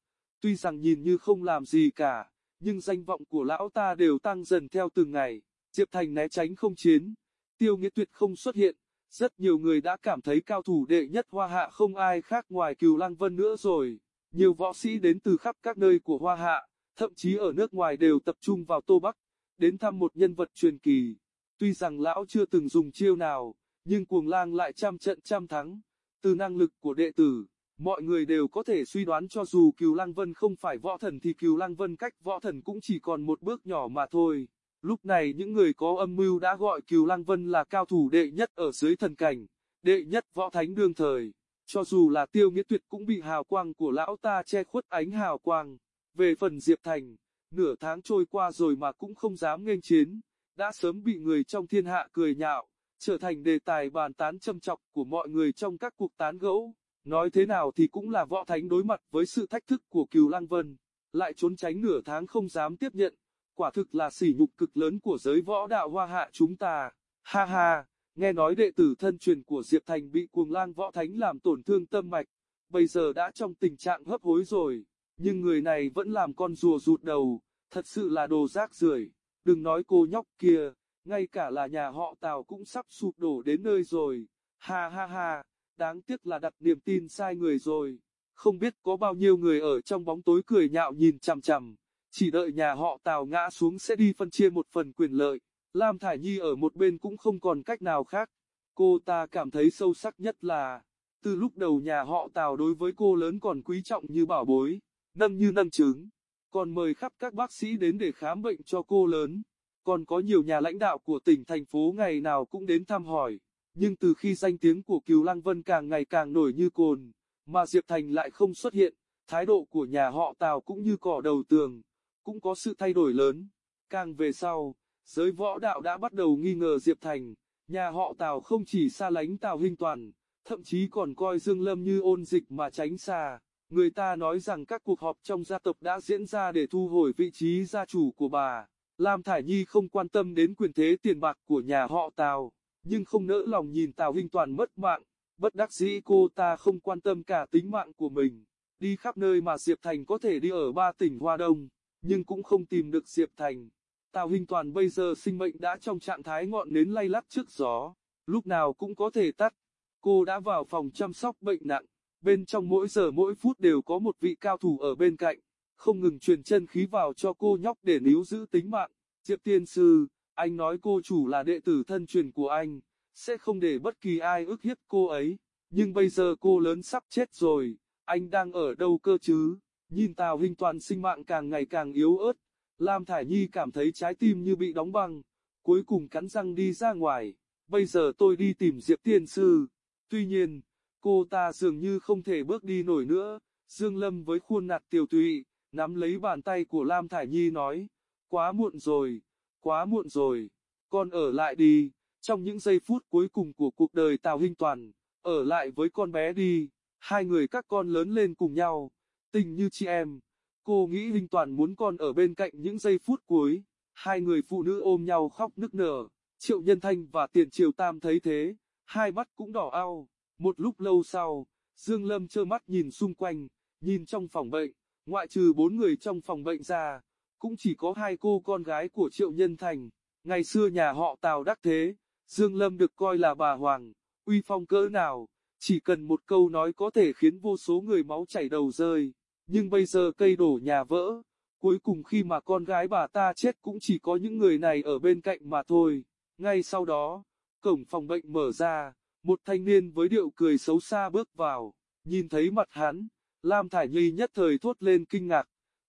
tuy rằng nhìn như không làm gì cả, nhưng danh vọng của lão ta đều tăng dần theo từng ngày. Diệp Thành né tránh không chiến, Tiêu Nghĩa Tuyệt không xuất hiện, rất nhiều người đã cảm thấy cao thủ đệ nhất Hoa Hạ không ai khác ngoài Cửu Lăng Vân nữa rồi. Nhiều võ sĩ đến từ khắp các nơi của Hoa Hạ, thậm chí ở nước ngoài đều tập trung vào Tô Bắc, đến thăm một nhân vật truyền kỳ. Tuy rằng lão chưa từng dùng chiêu nào, nhưng cuồng lang lại trăm trận trăm thắng. Từ năng lực của đệ tử, mọi người đều có thể suy đoán cho dù Cửu Lăng Vân không phải võ thần thì Cửu Lăng Vân cách võ thần cũng chỉ còn một bước nhỏ mà thôi. Lúc này những người có âm mưu đã gọi Cừu Lăng Vân là cao thủ đệ nhất ở dưới thần cảnh, đệ nhất võ thánh đương thời. Cho dù là tiêu nghĩa tuyệt cũng bị hào quang của lão ta che khuất ánh hào quang. Về phần Diệp Thành, nửa tháng trôi qua rồi mà cũng không dám nghênh chiến, đã sớm bị người trong thiên hạ cười nhạo, trở thành đề tài bàn tán châm chọc của mọi người trong các cuộc tán gẫu. Nói thế nào thì cũng là võ thánh đối mặt với sự thách thức của Cừu Lăng Vân, lại trốn tránh nửa tháng không dám tiếp nhận, quả thực là sỉ nhục cực lớn của giới võ đạo hoa hạ chúng ta. Ha ha, nghe nói đệ tử thân truyền của Diệp Thành bị cuồng lang võ thánh làm tổn thương tâm mạch, bây giờ đã trong tình trạng hấp hối rồi, nhưng người này vẫn làm con rùa rụt đầu, thật sự là đồ rác rưởi. Đừng nói cô nhóc kia, ngay cả là nhà họ Tào cũng sắp sụp đổ đến nơi rồi. Ha ha ha, đáng tiếc là đặt niềm tin sai người rồi. Không biết có bao nhiêu người ở trong bóng tối cười nhạo nhìn chằm chằm, chỉ đợi nhà họ Tào ngã xuống sẽ đi phân chia một phần quyền lợi. Lam Thải Nhi ở một bên cũng không còn cách nào khác. Cô ta cảm thấy sâu sắc nhất là, từ lúc đầu nhà họ Tào đối với cô lớn còn quý trọng như bảo bối, nâng như nâng trứng, còn mời khắp các bác sĩ đến để khám bệnh cho cô lớn. Còn có nhiều nhà lãnh đạo của tỉnh thành phố ngày nào cũng đến thăm hỏi, nhưng từ khi danh tiếng của Kiều Lăng Vân càng ngày càng nổi như cồn, mà Diệp Thành lại không xuất hiện, thái độ của nhà họ Tào cũng như cỏ đầu tường, cũng có sự thay đổi lớn. Càng về sau, giới võ đạo đã bắt đầu nghi ngờ Diệp Thành, nhà họ Tào không chỉ xa lánh Tào Hinh Toàn, thậm chí còn coi Dương Lâm như ôn dịch mà tránh xa. Người ta nói rằng các cuộc họp trong gia tộc đã diễn ra để thu hồi vị trí gia chủ của bà. Lam Thải Nhi không quan tâm đến quyền thế tiền bạc của nhà họ Tào, nhưng không nỡ lòng nhìn Tào Hinh Toàn mất mạng. Bất đắc dĩ cô ta không quan tâm cả tính mạng của mình, đi khắp nơi mà Diệp Thành có thể đi ở ba tỉnh Hoa Đông, nhưng cũng không tìm được Diệp Thành. Tào Hinh Toàn bây giờ sinh mệnh đã trong trạng thái ngọn nến lay lắt trước gió, lúc nào cũng có thể tắt. Cô đã vào phòng chăm sóc bệnh nặng, bên trong mỗi giờ mỗi phút đều có một vị cao thủ ở bên cạnh, không ngừng truyền chân khí vào cho cô nhóc để níu giữ tính mạng. Diệp Tiên Sư, anh nói cô chủ là đệ tử thân truyền của anh, sẽ không để bất kỳ ai ức hiếp cô ấy, nhưng bây giờ cô lớn sắp chết rồi, anh đang ở đâu cơ chứ? Nhìn Tào Hinh Toàn sinh mạng càng ngày càng yếu ớt, Lam Thải Nhi cảm thấy trái tim như bị đóng băng, cuối cùng cắn răng đi ra ngoài, bây giờ tôi đi tìm Diệp Tiên Sư. Tuy nhiên, cô ta dường như không thể bước đi nổi nữa, Dương Lâm với khuôn nạt tiểu tụy, nắm lấy bàn tay của Lam Thải Nhi nói, quá muộn rồi, quá muộn rồi, con ở lại đi, trong những giây phút cuối cùng của cuộc đời Tào Hinh Toàn, ở lại với con bé đi, hai người các con lớn lên cùng nhau, tình như chị em. Cô nghĩ linh Toàn muốn con ở bên cạnh những giây phút cuối, hai người phụ nữ ôm nhau khóc nức nở, Triệu Nhân Thanh và Tiền Triều Tam thấy thế, hai mắt cũng đỏ ao. Một lúc lâu sau, Dương Lâm trơ mắt nhìn xung quanh, nhìn trong phòng bệnh, ngoại trừ bốn người trong phòng bệnh ra, cũng chỉ có hai cô con gái của Triệu Nhân Thành. Ngày xưa nhà họ Tào đắc thế, Dương Lâm được coi là bà Hoàng, uy phong cỡ nào, chỉ cần một câu nói có thể khiến vô số người máu chảy đầu rơi. Nhưng bây giờ cây đổ nhà vỡ, cuối cùng khi mà con gái bà ta chết cũng chỉ có những người này ở bên cạnh mà thôi. Ngay sau đó, cổng phòng bệnh mở ra, một thanh niên với điệu cười xấu xa bước vào, nhìn thấy mặt hắn, Lam Thải Nhi nhất thời thốt lên kinh ngạc.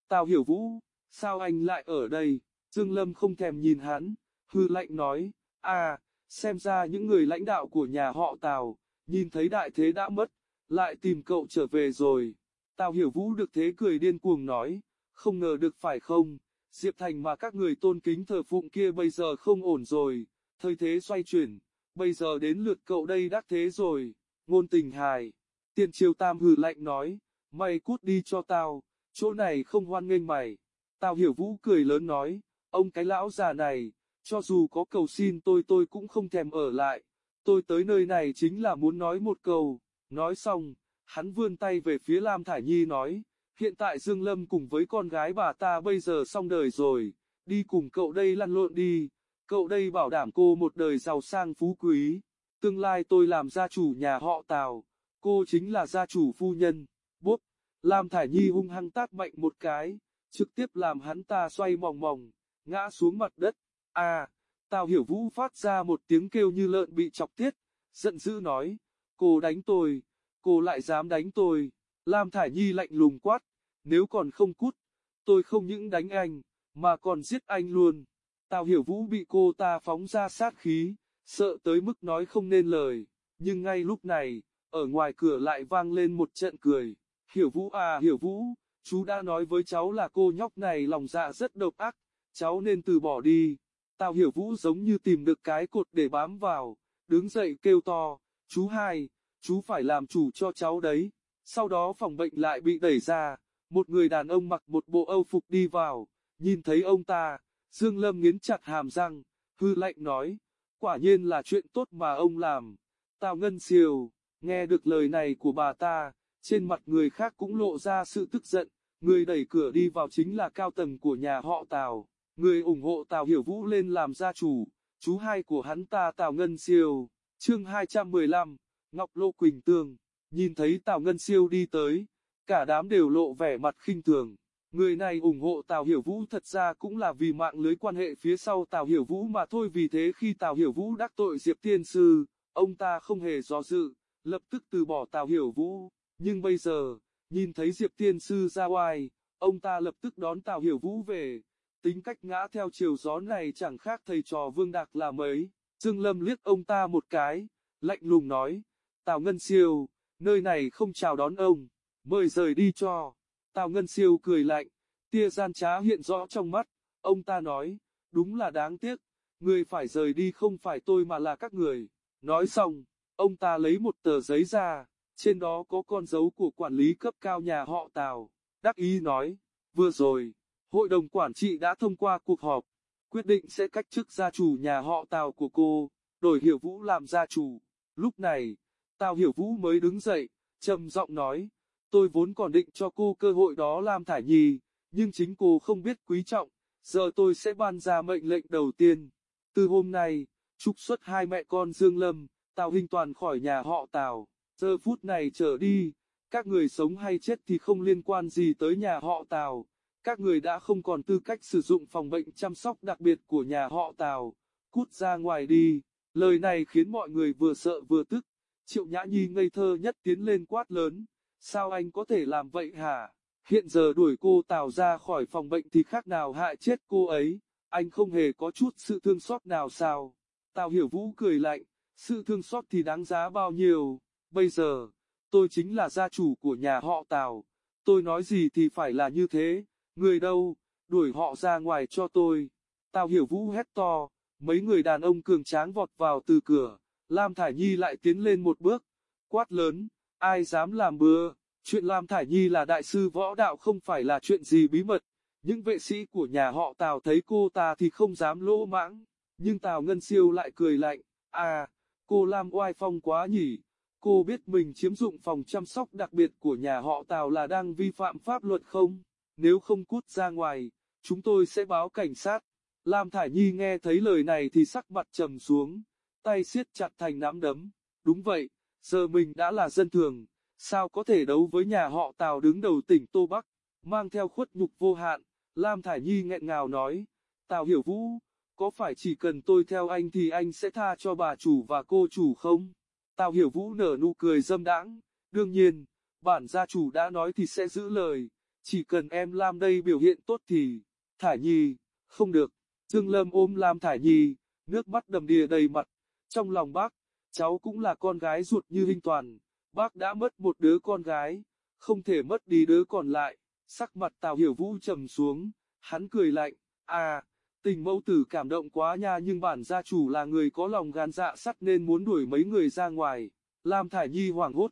Tào hiểu vũ, sao anh lại ở đây? Dương Lâm không thèm nhìn hắn, hư lạnh nói, à, xem ra những người lãnh đạo của nhà họ Tào, nhìn thấy đại thế đã mất, lại tìm cậu trở về rồi. Tào hiểu vũ được thế cười điên cuồng nói, không ngờ được phải không, Diệp Thành mà các người tôn kính thờ phụng kia bây giờ không ổn rồi, thời thế xoay chuyển, bây giờ đến lượt cậu đây đắc thế rồi, ngôn tình hài. Tiên triều tam hừ lạnh nói, mày cút đi cho tao, chỗ này không hoan nghênh mày. Tào hiểu vũ cười lớn nói, ông cái lão già này, cho dù có cầu xin tôi tôi cũng không thèm ở lại, tôi tới nơi này chính là muốn nói một câu, nói xong, hắn vươn tay về phía Lam Thải Nhi nói, hiện tại Dương Lâm cùng với con gái bà ta bây giờ xong đời rồi, đi cùng cậu đây lăn lộn đi, cậu đây bảo đảm cô một đời giàu sang phú quý, tương lai tôi làm gia chủ nhà họ Tào, cô chính là gia chủ phu nhân, bốp, Lam Thải Nhi hung hăng tát mạnh một cái, trực tiếp làm hắn ta xoay mòng mòng, ngã xuống mặt đất, à, Tào Hiểu Vũ phát ra một tiếng kêu như lợn bị chọc tiết, giận dữ nói, cô đánh tôi, cô lại dám đánh tôi, Lam Thải Nhi lạnh lùng quát, nếu còn không cút, tôi không những đánh anh, mà còn giết anh luôn. Tào Hiểu Vũ bị cô ta phóng ra sát khí, sợ tới mức nói không nên lời, nhưng ngay lúc này, ở ngoài cửa lại vang lên một trận cười. Hiểu Vũ à Hiểu Vũ, chú đã nói với cháu là cô nhóc này lòng dạ rất độc ác, cháu nên từ bỏ đi. Tào Hiểu Vũ giống như tìm được cái cột để bám vào, đứng dậy kêu to, chú hai, chú phải làm chủ cho cháu đấy. Sau đó phòng bệnh lại bị đẩy ra, một người đàn ông mặc một bộ âu phục đi vào, nhìn thấy ông ta, Dương Lâm nghiến chặt hàm răng, hư lạnh nói, quả nhiên là chuyện tốt mà ông làm. Tào Ngân Siêu, nghe được lời này của bà ta, trên mặt người khác cũng lộ ra sự tức giận, người đẩy cửa đi vào chính là cao tầng của nhà họ Tào, người ủng hộ Tào Hiểu Vũ lên làm gia chủ, chú hai của hắn ta Tào Ngân Siêu, chương 215, Ngọc Lô Quỳnh Tương, nhìn thấy Tào Ngân Siêu đi tới, cả đám đều lộ vẻ mặt khinh thường. Người này ủng hộ Tào Hiểu Vũ thật ra cũng là vì mạng lưới quan hệ phía sau Tào Hiểu Vũ mà thôi vì thế khi Tào Hiểu Vũ đắc tội Diệp Tiên Sư, ông ta không hề do dự, lập tức từ bỏ Tào Hiểu Vũ. Nhưng bây giờ, nhìn thấy Diệp Tiên Sư ra ngoài, ông ta lập tức đón Tào Hiểu Vũ về. Tính cách ngã theo chiều gió này chẳng khác thầy trò Vương Đạc là mấy. Dương Lâm liếc ông ta một cái, lạnh lùng nói, Tào Ngân Siêu, nơi này không chào đón ông, mời rời đi cho. Tào Ngân Siêu cười lạnh, tia gian trá hiện rõ trong mắt, ông ta nói, đúng là đáng tiếc, người phải rời đi không phải tôi mà là các người. Nói xong, ông ta lấy một tờ giấy ra, trên đó có con dấu của quản lý cấp cao nhà họ Tào, đắc ý nói, vừa rồi, hội đồng quản trị đã thông qua cuộc họp, quyết định sẽ cách chức gia chủ nhà họ Tào của cô, đổi Hiểu Vũ làm gia chủ. Lúc này, Tào Hiểu Vũ mới đứng dậy, trầm giọng nói, tôi vốn còn định cho cô cơ hội đó làm thải nhì, nhưng chính cô không biết quý trọng, giờ tôi sẽ ban ra mệnh lệnh đầu tiên. Từ hôm nay, trục xuất hai mẹ con Dương Lâm, Tào Hình Toàn khỏi nhà họ Tào, giờ phút này trở đi, các người sống hay chết thì không liên quan gì tới nhà họ Tào. Các người đã không còn tư cách sử dụng phòng bệnh chăm sóc đặc biệt của nhà họ Tào, cút ra ngoài đi. Lời này khiến mọi người vừa sợ vừa tức. Triệu Nhã Nhi ngây thơ nhất tiến lên quát lớn. Sao anh có thể làm vậy hả? Hiện giờ đuổi cô Tào ra khỏi phòng bệnh thì khác nào hại chết cô ấy. Anh không hề có chút sự thương xót nào sao? Tào Hiểu Vũ cười lạnh. Sự thương xót thì đáng giá bao nhiêu? Bây giờ, tôi chính là gia chủ của nhà họ Tào. Tôi nói gì thì phải là như thế. Người đâu? Đuổi họ ra ngoài cho tôi. Tào Hiểu Vũ hét to. Mấy người đàn ông cường tráng vọt vào từ cửa. Lam Thải Nhi lại tiến lên một bước. Quát lớn. Ai dám làm bừa? Chuyện Lam Thải Nhi là đại sư võ đạo không phải là chuyện gì bí mật. Những vệ sĩ của nhà họ Tào thấy cô ta thì không dám lỗ mãng. Nhưng Tào Ngân Siêu lại cười lạnh. À, cô Lam oai phong quá nhỉ. Cô biết mình chiếm dụng phòng chăm sóc đặc biệt của nhà họ Tào là đang vi phạm pháp luật không? Nếu không cút ra ngoài, chúng tôi sẽ báo cảnh sát. Lam Thải Nhi nghe thấy lời này thì sắc mặt trầm xuống, tay siết chặt thành nắm đấm. Đúng vậy, giờ mình đã là dân thường, sao có thể đấu với nhà họ Tào đứng đầu tỉnh Tô Bắc, mang theo khuất nhục vô hạn. Lam Thải Nhi nghẹn ngào nói, Tào Hiểu Vũ, có phải chỉ cần tôi theo anh thì anh sẽ tha cho bà chủ và cô chủ không? Tào Hiểu Vũ nở nụ cười dâm đãng, đương nhiên, bản gia chủ đã nói thì sẽ giữ lời, chỉ cần em Lam đây biểu hiện tốt thì, Thải Nhi, không được, Dương Lâm ôm Lam Thải Nhi, nước mắt đầm đìa đầy mặt, trong lòng bác, cháu cũng là con gái ruột như Hinh Toàn, bác đã mất một đứa con gái, không thể mất đi đứa còn lại, sắc mặt Tào Hiểu Vũ trầm xuống, hắn cười lạnh, à, tình mẫu tử cảm động quá nha nhưng bản gia chủ là người có lòng gan dạ sắt nên muốn đuổi mấy người ra ngoài, Lam Thải Nhi hoảng hốt,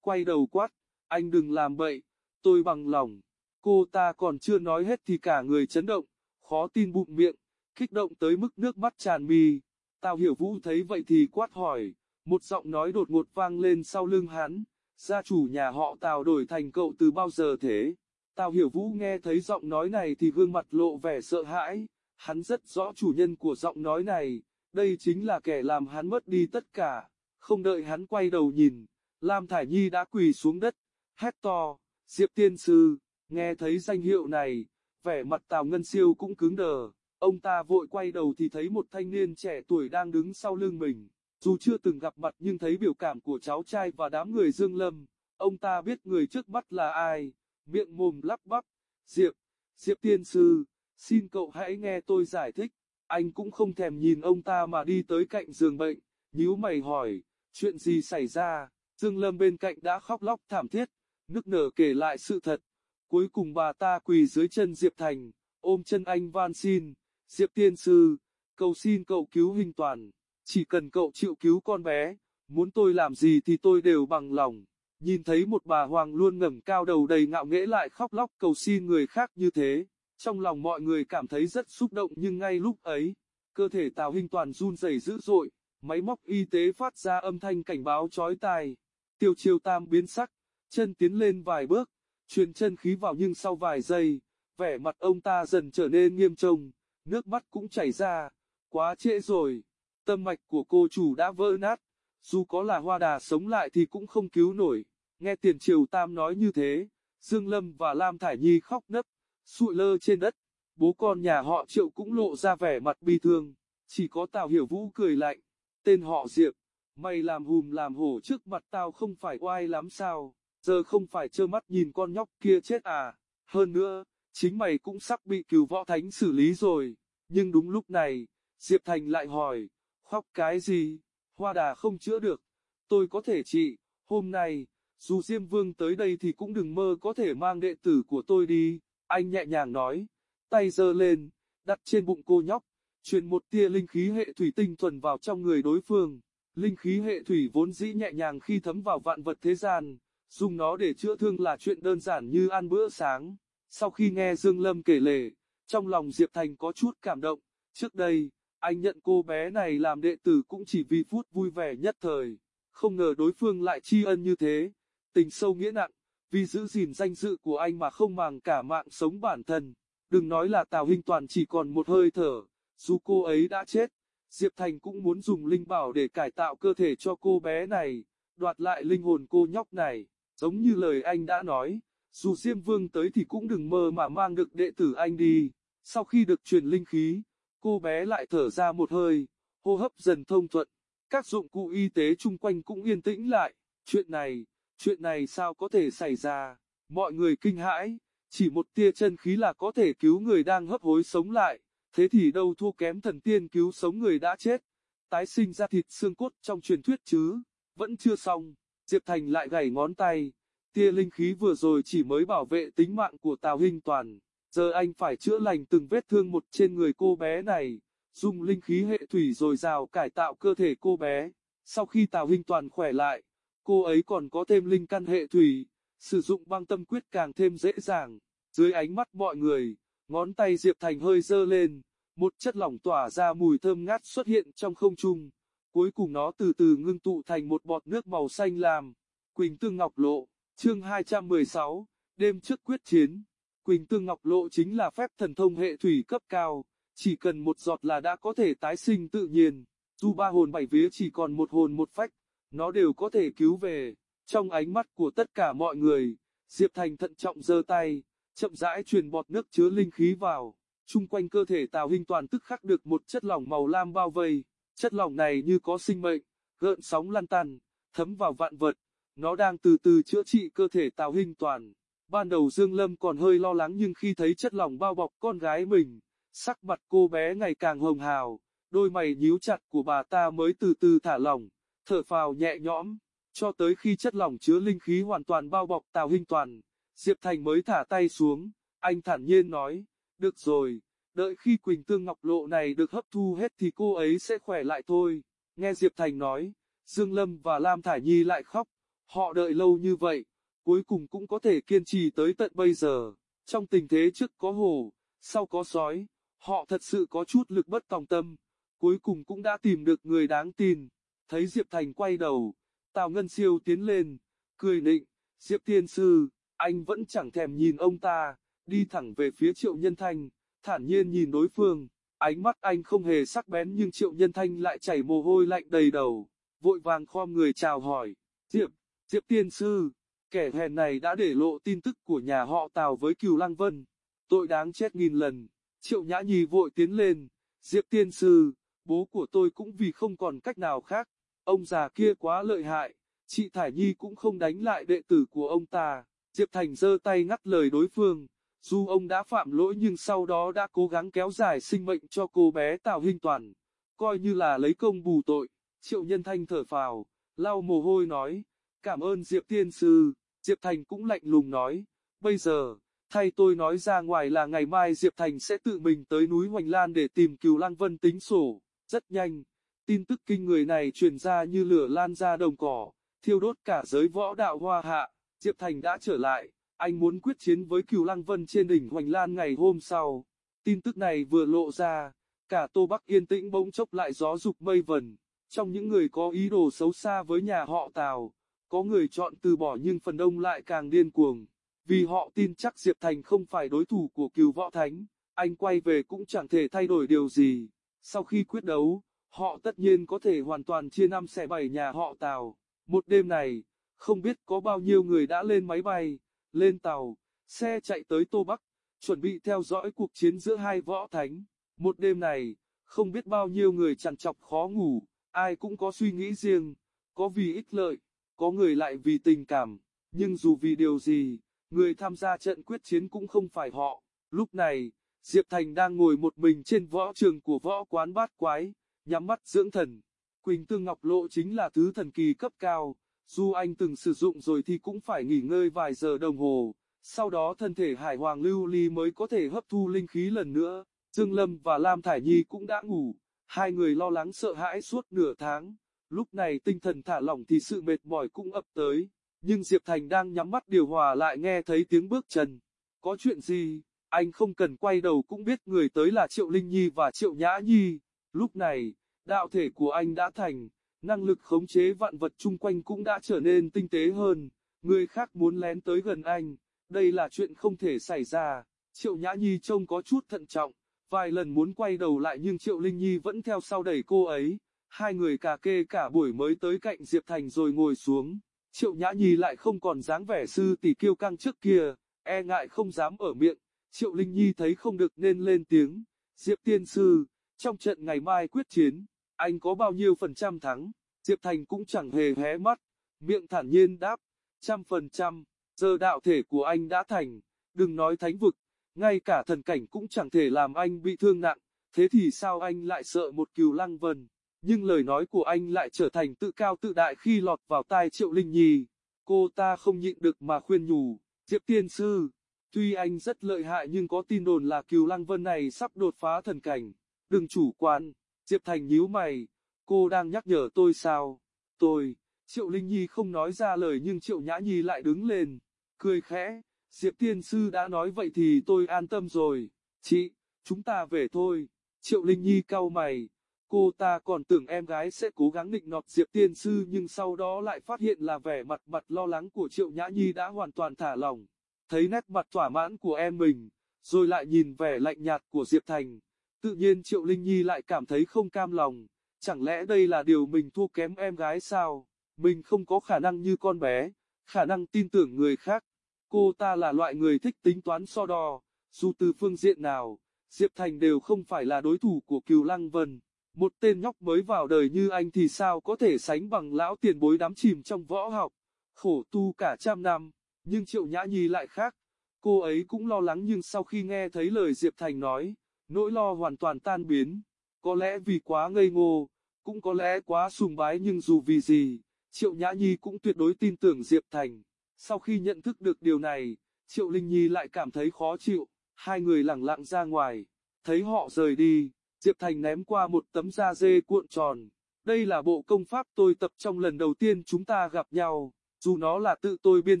quay đầu quát, anh đừng làm bậy, tôi bằng lòng, cô ta còn chưa nói hết thì cả người chấn động, khó tin bụng miệng, kích động tới mức nước mắt tràn mi. Tào hiểu vũ thấy vậy thì quát hỏi, một giọng nói đột ngột vang lên sau lưng hắn, gia chủ nhà họ Tào đổi thành cậu từ bao giờ thế? Tào hiểu vũ nghe thấy giọng nói này thì gương mặt lộ vẻ sợ hãi, hắn rất rõ chủ nhân của giọng nói này, đây chính là kẻ làm hắn mất đi tất cả, không đợi hắn quay đầu nhìn, Lam Thải Nhi đã quỳ xuống đất, hét to, Diệp Tiên Sư, nghe thấy danh hiệu này, vẻ mặt Tào Ngân Siêu cũng cứng đờ. Ông ta vội quay đầu thì thấy một thanh niên trẻ tuổi đang đứng sau lưng mình. Dù chưa từng gặp mặt nhưng thấy biểu cảm của cháu trai và đám người Dương Lâm, ông ta biết người trước mắt là ai, miệng mồm lắp bắp. Diệp, Diệp tiên sư, xin cậu hãy nghe tôi giải thích. anh cũng không thèm nhìn ông ta mà đi tới cạnh giường bệnh, nhíu mày hỏi, chuyện gì xảy ra, Dương Lâm bên cạnh đã khóc lóc thảm thiết, nức nở kể lại sự thật, cuối cùng bà ta quỳ dưới chân Diệp Thành, ôm chân anh van xin, Diệp Tiên Sư, cầu xin cậu cứu hình toàn, chỉ cần cậu chịu cứu con bé, muốn tôi làm gì thì tôi đều bằng lòng. Nhìn thấy một bà hoàng luôn ngẩng cao đầu đầy ngạo nghễ lại khóc lóc cầu xin người khác như thế, trong lòng mọi người cảm thấy rất xúc động nhưng ngay lúc ấy, cơ thể Tào Hình Toàn run rẩy dữ dội, máy móc y tế phát ra âm thanh cảnh báo chói tai. Tiêu Chiêu Tam biến sắc, chân tiến lên vài bước, truyền chân khí vào nhưng sau vài giây, vẻ mặt ông ta dần trở nên nghiêm trọng, nước mắt cũng chảy ra, quá trễ rồi, tâm mạch của cô chủ đã vỡ nát, dù có là hoa đà sống lại thì cũng không cứu nổi. Nghe tiền triều tam nói như thế, Dương Lâm và Lam Thải Nhi khóc nấc, sụi lơ trên đất. Bố con nhà họ triệu cũng lộ ra vẻ mặt bi thương, chỉ có Tào Hiểu Vũ cười lạnh, tên họ Diệp, mày làm hùm làm hổ trước mặt tao không phải oai lắm sao, giờ không phải trơ mắt nhìn con nhóc kia chết à, hơn nữa, chính mày cũng sắp bị cửu võ thánh xử lý rồi, nhưng đúng lúc này, Diệp Thành lại hỏi, khóc cái gì, hoa đà không chữa được, tôi có thể trị, hôm nay, dù Diêm Vương tới đây thì cũng đừng mơ có thể mang đệ tử của tôi đi, anh nhẹ nhàng nói, tay giơ lên, đặt trên bụng cô nhóc, truyền một tia linh khí hệ thủy tinh thuần vào trong người đối phương. Linh khí hệ thủy vốn dĩ nhẹ nhàng khi thấm vào vạn vật thế gian, dùng nó để chữa thương là chuyện đơn giản như ăn bữa sáng. Sau khi nghe Dương Lâm kể lể, trong lòng Diệp Thành có chút cảm động, trước đây, anh nhận cô bé này làm đệ tử cũng chỉ vì phút vui vẻ nhất thời, không ngờ đối phương lại tri ân như thế, tình sâu nghĩa nặng, vì giữ gìn danh dự của anh mà không màng cả mạng sống bản thân. Đừng nói là Tào Hinh Toàn chỉ còn một hơi thở, dù cô ấy đã chết, Diệp Thành cũng muốn dùng linh bảo để cải tạo cơ thể cho cô bé này, đoạt lại linh hồn cô nhóc này, giống như lời anh đã nói, dù Diêm Vương tới thì cũng đừng mơ mà mang được đệ tử anh đi. Sau khi được truyền linh khí, cô bé lại thở ra một hơi, hô hấp dần thông thuận, các dụng cụ y tế chung quanh cũng yên tĩnh lại, chuyện này, chuyện này sao có thể xảy ra, mọi người kinh hãi, chỉ một tia chân khí là có thể cứu người đang hấp hối sống lại, thế thì đâu thua kém thần tiên cứu sống người đã chết, tái sinh ra thịt xương cốt trong truyền thuyết chứ, vẫn chưa xong, Diệp Thành lại gảy ngón tay, tia linh khí vừa rồi chỉ mới bảo vệ tính mạng của Tào Hinh Toàn, giờ anh phải chữa lành từng vết thương một trên người cô bé này, dùng linh khí hệ thủy rồi rào cải tạo cơ thể cô bé, sau khi Tào Hinh Toàn khỏe lại, cô ấy còn có thêm linh căn hệ thủy, sử dụng băng tâm quyết càng thêm dễ dàng. Dưới ánh mắt mọi người, ngón tay Diệp Thành hơi dơ lên, một chất lỏng tỏa ra mùi thơm ngát xuất hiện trong không trung. Cuối cùng nó từ từ ngưng tụ thành một bọt nước màu xanh lam. Quỳnh Tương Ngọc Lộ, chương 216, đêm trước quyết chiến. Quỳnh Tương Ngọc Lộ chính là phép thần thông hệ thủy cấp cao, chỉ cần một giọt là đã có thể tái sinh tự nhiên. Dù ba hồn bảy vía chỉ còn một hồn một phách, nó đều có thể cứu về. Trong ánh mắt của tất cả mọi người, Diệp Thành thận trọng giơ tay, chậm rãi truyền bọt nước chứa linh khí vào. chung quanh cơ thể Tào Hinh toàn tức khắc được một chất lỏng màu lam bao vây. Chất lỏng này như có sinh mệnh, gợn sóng lan tàn thấm vào vạn vật. Nó đang từ từ chữa trị cơ thể Tào Hinh toàn. Ban đầu Dương Lâm còn hơi lo lắng nhưng khi thấy chất lỏng bao bọc con gái mình, sắc mặt cô bé ngày càng hồng hào, đôi mày nhíu chặt của bà ta mới từ từ thả lỏng thở phào nhẹ nhõm, cho tới khi chất lỏng chứa linh khí hoàn toàn bao bọc Tào Hinh Toàn, Diệp Thành mới thả tay xuống, anh thản nhiên nói, được rồi, đợi khi Quỳnh Tương Ngọc Lộ này được hấp thu hết thì cô ấy sẽ khỏe lại thôi, nghe Diệp Thành nói, Dương Lâm và Lam Thải Nhi lại khóc, họ đợi lâu như vậy, cuối cùng cũng có thể kiên trì tới tận bây giờ, trong tình thế trước có hồ sau có sói, họ thật sự có chút lực bất tòng tâm, cuối cùng cũng đã tìm được người đáng tin. Thấy Diệp Thành quay đầu, Tào Ngân Siêu tiến lên, cười nịnh, Diệp Tiên Sư, anh vẫn chẳng thèm nhìn ông ta, đi thẳng về phía Triệu Nhân Thanh, thản nhiên nhìn đối phương, ánh mắt anh không hề sắc bén nhưng Triệu Nhân Thanh lại chảy mồ hôi lạnh đầy đầu, vội vàng khom người chào hỏi, Diệp, Diệp Tiên Sư, kẻ hèn này đã để lộ tin tức của nhà họ Tào với Cửu Lăng Vân, tội đáng chết nghìn lần, Triệu Nhã Nhi vội tiến lên, Diệp Tiên Sư, bố của tôi cũng vì không còn cách nào khác, Ông già kia quá lợi hại, chị Thải Nhi cũng không đánh lại đệ tử của ông ta. Diệp Thành giơ tay ngắt lời đối phương, Dù ông đã phạm lỗi nhưng sau đó đã cố gắng kéo dài sinh mệnh cho cô bé Tào Hinh Toàn, coi như là lấy công bù tội. Triệu Nhân Thanh thở phào, lau mồ hôi nói, cảm ơn Diệp Tiên Sư. Diệp Thành cũng lạnh lùng nói, bây giờ, thay tôi nói ra ngoài là ngày mai Diệp Thành sẽ tự mình tới núi Hoành Lan để tìm Cửu Lăng Vân tính sổ. Rất nhanh, tin tức kinh người này truyền ra như lửa lan ra đồng cỏ, thiêu đốt cả giới võ đạo hoa hạ. Diệp Thành đã trở lại, anh muốn quyết chiến với Cửu Lăng Vân trên đỉnh Hoành Lan ngày hôm sau. Tin tức này vừa lộ ra, cả Tô Bắc yên tĩnh bỗng chốc lại gió dục mây vần. Trong những người có ý đồ xấu xa với nhà họ Tào, có người chọn từ bỏ nhưng phần đông lại càng điên cuồng. Vì họ tin chắc Diệp Thành không phải đối thủ của cừu võ thánh, anh quay về cũng chẳng thể thay đổi điều gì. Sau khi quyết đấu, họ tất nhiên có thể hoàn toàn chia năm xẻ bảy nhà họ Tào. Một đêm này, không biết có bao nhiêu người đã lên máy bay, lên tàu, xe chạy tới Tô Bắc, chuẩn bị theo dõi cuộc chiến giữa hai võ thánh. Một đêm này, không biết bao nhiêu người chằn chọc khó ngủ, ai cũng có suy nghĩ riêng, có vì ích lợi, có người lại vì tình cảm, nhưng dù vì điều gì, người tham gia trận quyết chiến cũng không phải họ. Lúc này, Diệp Thành đang ngồi một mình trên võ trường của võ quán bát quái, nhắm mắt dưỡng thần. Quỳnh Tương Ngọc Lộ chính là thứ thần kỳ cấp cao, dù anh từng sử dụng rồi thì cũng phải nghỉ ngơi vài giờ đồng hồ, sau đó thân thể Hải Hoàng Lưu Ly mới có thể hấp thu linh khí lần nữa. Dương Lâm và Lam Thải Nhi cũng đã ngủ, hai người lo lắng sợ hãi suốt nửa tháng. Lúc này tinh thần thả lỏng thì sự mệt mỏi cũng ập tới, nhưng Diệp Thành đang nhắm mắt điều hòa lại nghe thấy tiếng bước chân. Có chuyện gì? Anh không cần quay đầu cũng biết người tới là Triệu Linh Nhi và Triệu Nhã Nhi. Lúc này, đạo thể của anh đã thành, năng lực khống chế vạn vật chung quanh cũng đã trở nên tinh tế hơn. Người khác muốn lén tới gần anh, đây là chuyện không thể xảy ra. Triệu Nhã Nhi trông có chút thận trọng, vài lần muốn quay đầu lại nhưng Triệu Linh Nhi vẫn theo sau đẩy cô ấy. Hai người cà kê cả buổi mới tới cạnh Diệp Thành rồi ngồi xuống. Triệu Nhã Nhi lại không còn dáng vẻ sư tỷ kiêu căng trước kia, e ngại không dám ở miệng. Triệu Linh Nhi thấy không được nên lên tiếng. Diệp Tiên Sư, trong trận ngày mai quyết chiến, anh có bao nhiêu phần trăm thắng? Diệp Thành cũng chẳng hề hé mắt, miệng thản nhiên đáp, trăm phần trăm, giờ đạo thể của anh đã thành, đừng nói thánh vực, ngay cả thần cảnh cũng chẳng thể làm anh bị thương nặng, thế thì sao anh lại sợ một cừu lăng vân? Nhưng lời nói của anh lại trở thành tự cao tự đại khi lọt vào tai Triệu Linh Nhi. Cô ta không nhịn được mà khuyên nhủ, Diệp Tiên Sư, tuy anh rất lợi hại nhưng có tin đồn là kiều Lăng Vân này sắp đột phá thần cảnh, đừng chủ quan, Diệp Thành nhíu mày, cô đang nhắc nhở tôi sao, tôi, Triệu Linh Nhi không nói ra lời nhưng Triệu Nhã Nhi lại đứng lên, cười khẽ, Diệp Tiên Sư đã nói vậy thì tôi an tâm rồi, chị, chúng ta về thôi, Triệu Linh Nhi cau mày, Cô ta còn tưởng em gái sẽ cố gắng định nọt Diệp Tiên Sư nhưng sau đó lại phát hiện là vẻ mặt mặt lo lắng của Triệu Nhã Nhi đã hoàn toàn thả lỏng. Thấy nét mặt thỏa mãn của em mình, rồi lại nhìn vẻ lạnh nhạt của Diệp Thành. Tự nhiên Triệu Linh Nhi lại cảm thấy không cam lòng. Chẳng lẽ đây là điều mình thua kém em gái sao? Mình không có khả năng như con bé, khả năng tin tưởng người khác. Cô ta là loại người thích tính toán so đo, dù từ phương diện nào, Diệp Thành đều không phải là đối thủ của Kiều Lăng Vân. Một tên nhóc mới vào đời như anh thì sao có thể sánh bằng lão tiền bối đắm chìm trong võ học, khổ tu cả trăm năm, nhưng Triệu Nhã Nhi lại khác. Cô ấy cũng lo lắng nhưng sau khi nghe thấy lời Diệp Thành nói, nỗi lo hoàn toàn tan biến. Có lẽ vì quá ngây ngô, cũng có lẽ quá sùng bái nhưng dù vì gì, Triệu Nhã Nhi cũng tuyệt đối tin tưởng Diệp Thành. Sau khi nhận thức được điều này, Triệu Linh Nhi lại cảm thấy khó chịu, hai người lặng lặng ra ngoài, thấy họ rời đi. Diệp Thành ném qua một tấm da dê cuộn tròn. Đây là bộ công pháp tôi tập trong lần đầu tiên chúng ta gặp nhau. Dù nó là tự tôi biên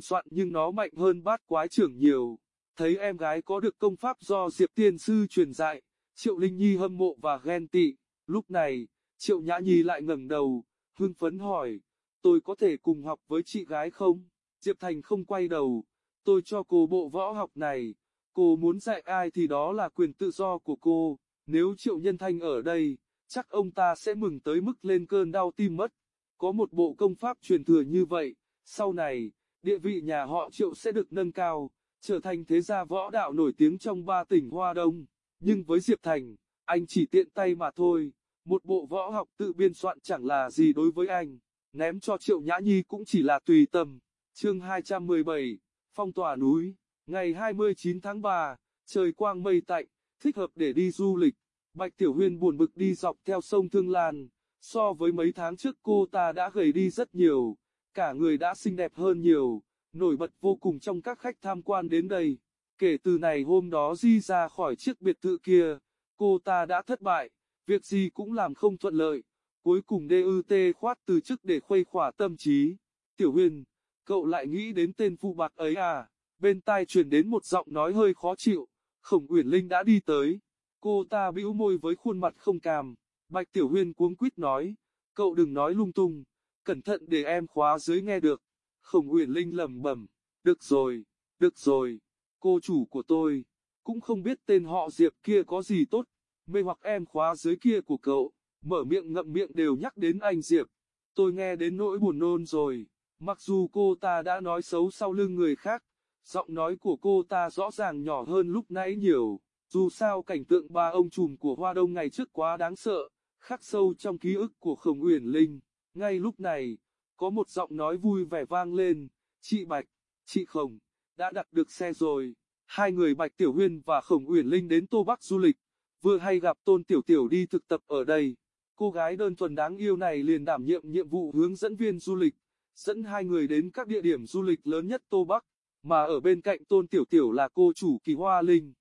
soạn nhưng nó mạnh hơn bát quái trưởng nhiều. Thấy em gái có được công pháp do Diệp Tiên Sư truyền dạy, Triệu Linh Nhi hâm mộ và ghen tị. Lúc này, Triệu Nhã Nhi lại ngẩng đầu, hưng phấn hỏi, tôi có thể cùng học với chị gái không? Diệp Thành không quay đầu, tôi cho cô bộ võ học này, cô muốn dạy ai thì đó là quyền tự do của cô. Nếu Triệu Nhân Thanh ở đây, chắc ông ta sẽ mừng tới mức lên cơn đau tim mất. Có một bộ công pháp truyền thừa như vậy, sau này, địa vị nhà họ Triệu sẽ được nâng cao, trở thành thế gia võ đạo nổi tiếng trong ba tỉnh Hoa Đông. Nhưng với Diệp Thành, anh chỉ tiện tay mà thôi, một bộ võ học tự biên soạn chẳng là gì đối với anh, ném cho Triệu Nhã Nhi cũng chỉ là tùy tâm. Chương 217, Phong tỏa núi Ngày 29 tháng 3, trời quang mây tạnh, thích hợp để đi du lịch. Bạch Tiểu Huyên buồn bực đi dọc theo sông Thương Lan, so với mấy tháng trước cô ta đã gầy đi rất nhiều, cả người đã xinh đẹp hơn nhiều, nổi bật vô cùng trong các khách tham quan đến đây. Kể từ ngày hôm đó di ra khỏi chiếc biệt thự kia, cô ta đã thất bại, việc gì cũng làm không thuận lợi, cuối cùng DUT khoát từ chức để khuây khỏa tâm trí. Tiểu Huyên, cậu lại nghĩ đến tên phụ bạc ấy à? Bên tai truyền đến một giọng nói hơi khó chịu, Khổng Uyển Linh đã đi tới. Cô ta bĩu môi với khuôn mặt không cam, Bạch Tiểu Huyên cuống quýt nói, cậu đừng nói lung tung, cẩn thận để em khóa dưới nghe được. Khổng Uyển Linh lẩm bẩm, được rồi, được rồi, cô chủ của tôi, cũng không biết tên họ Diệp kia có gì tốt, mê hoặc em khóa dưới kia của cậu, mở miệng ngậm miệng đều nhắc đến anh Diệp. Tôi nghe đến nỗi buồn nôn rồi, mặc dù cô ta đã nói xấu sau lưng người khác, giọng nói của cô ta rõ ràng nhỏ hơn lúc nãy nhiều, dù sao cảnh tượng ba ông trùm của Hoa Đông ngày trước quá đáng sợ, khắc sâu trong ký ức của Khổng Uyển Linh. Ngay lúc này, có một giọng nói vui vẻ vang lên, chị Bạch, chị Khổng, đã đặt được xe rồi. Hai người Bạch Tiểu Huyên và Khổng Uyển Linh đến Tô Bắc du lịch, vừa hay gặp Tôn Tiểu Tiểu đi thực tập ở đây. Cô gái đơn thuần đáng yêu này liền đảm nhiệm nhiệm vụ hướng dẫn viên du lịch, dẫn hai người đến các địa điểm du lịch lớn nhất Tô Bắc, mà ở bên cạnh Tôn Tiểu Tiểu là cô chủ Kỳ Hoa Linh.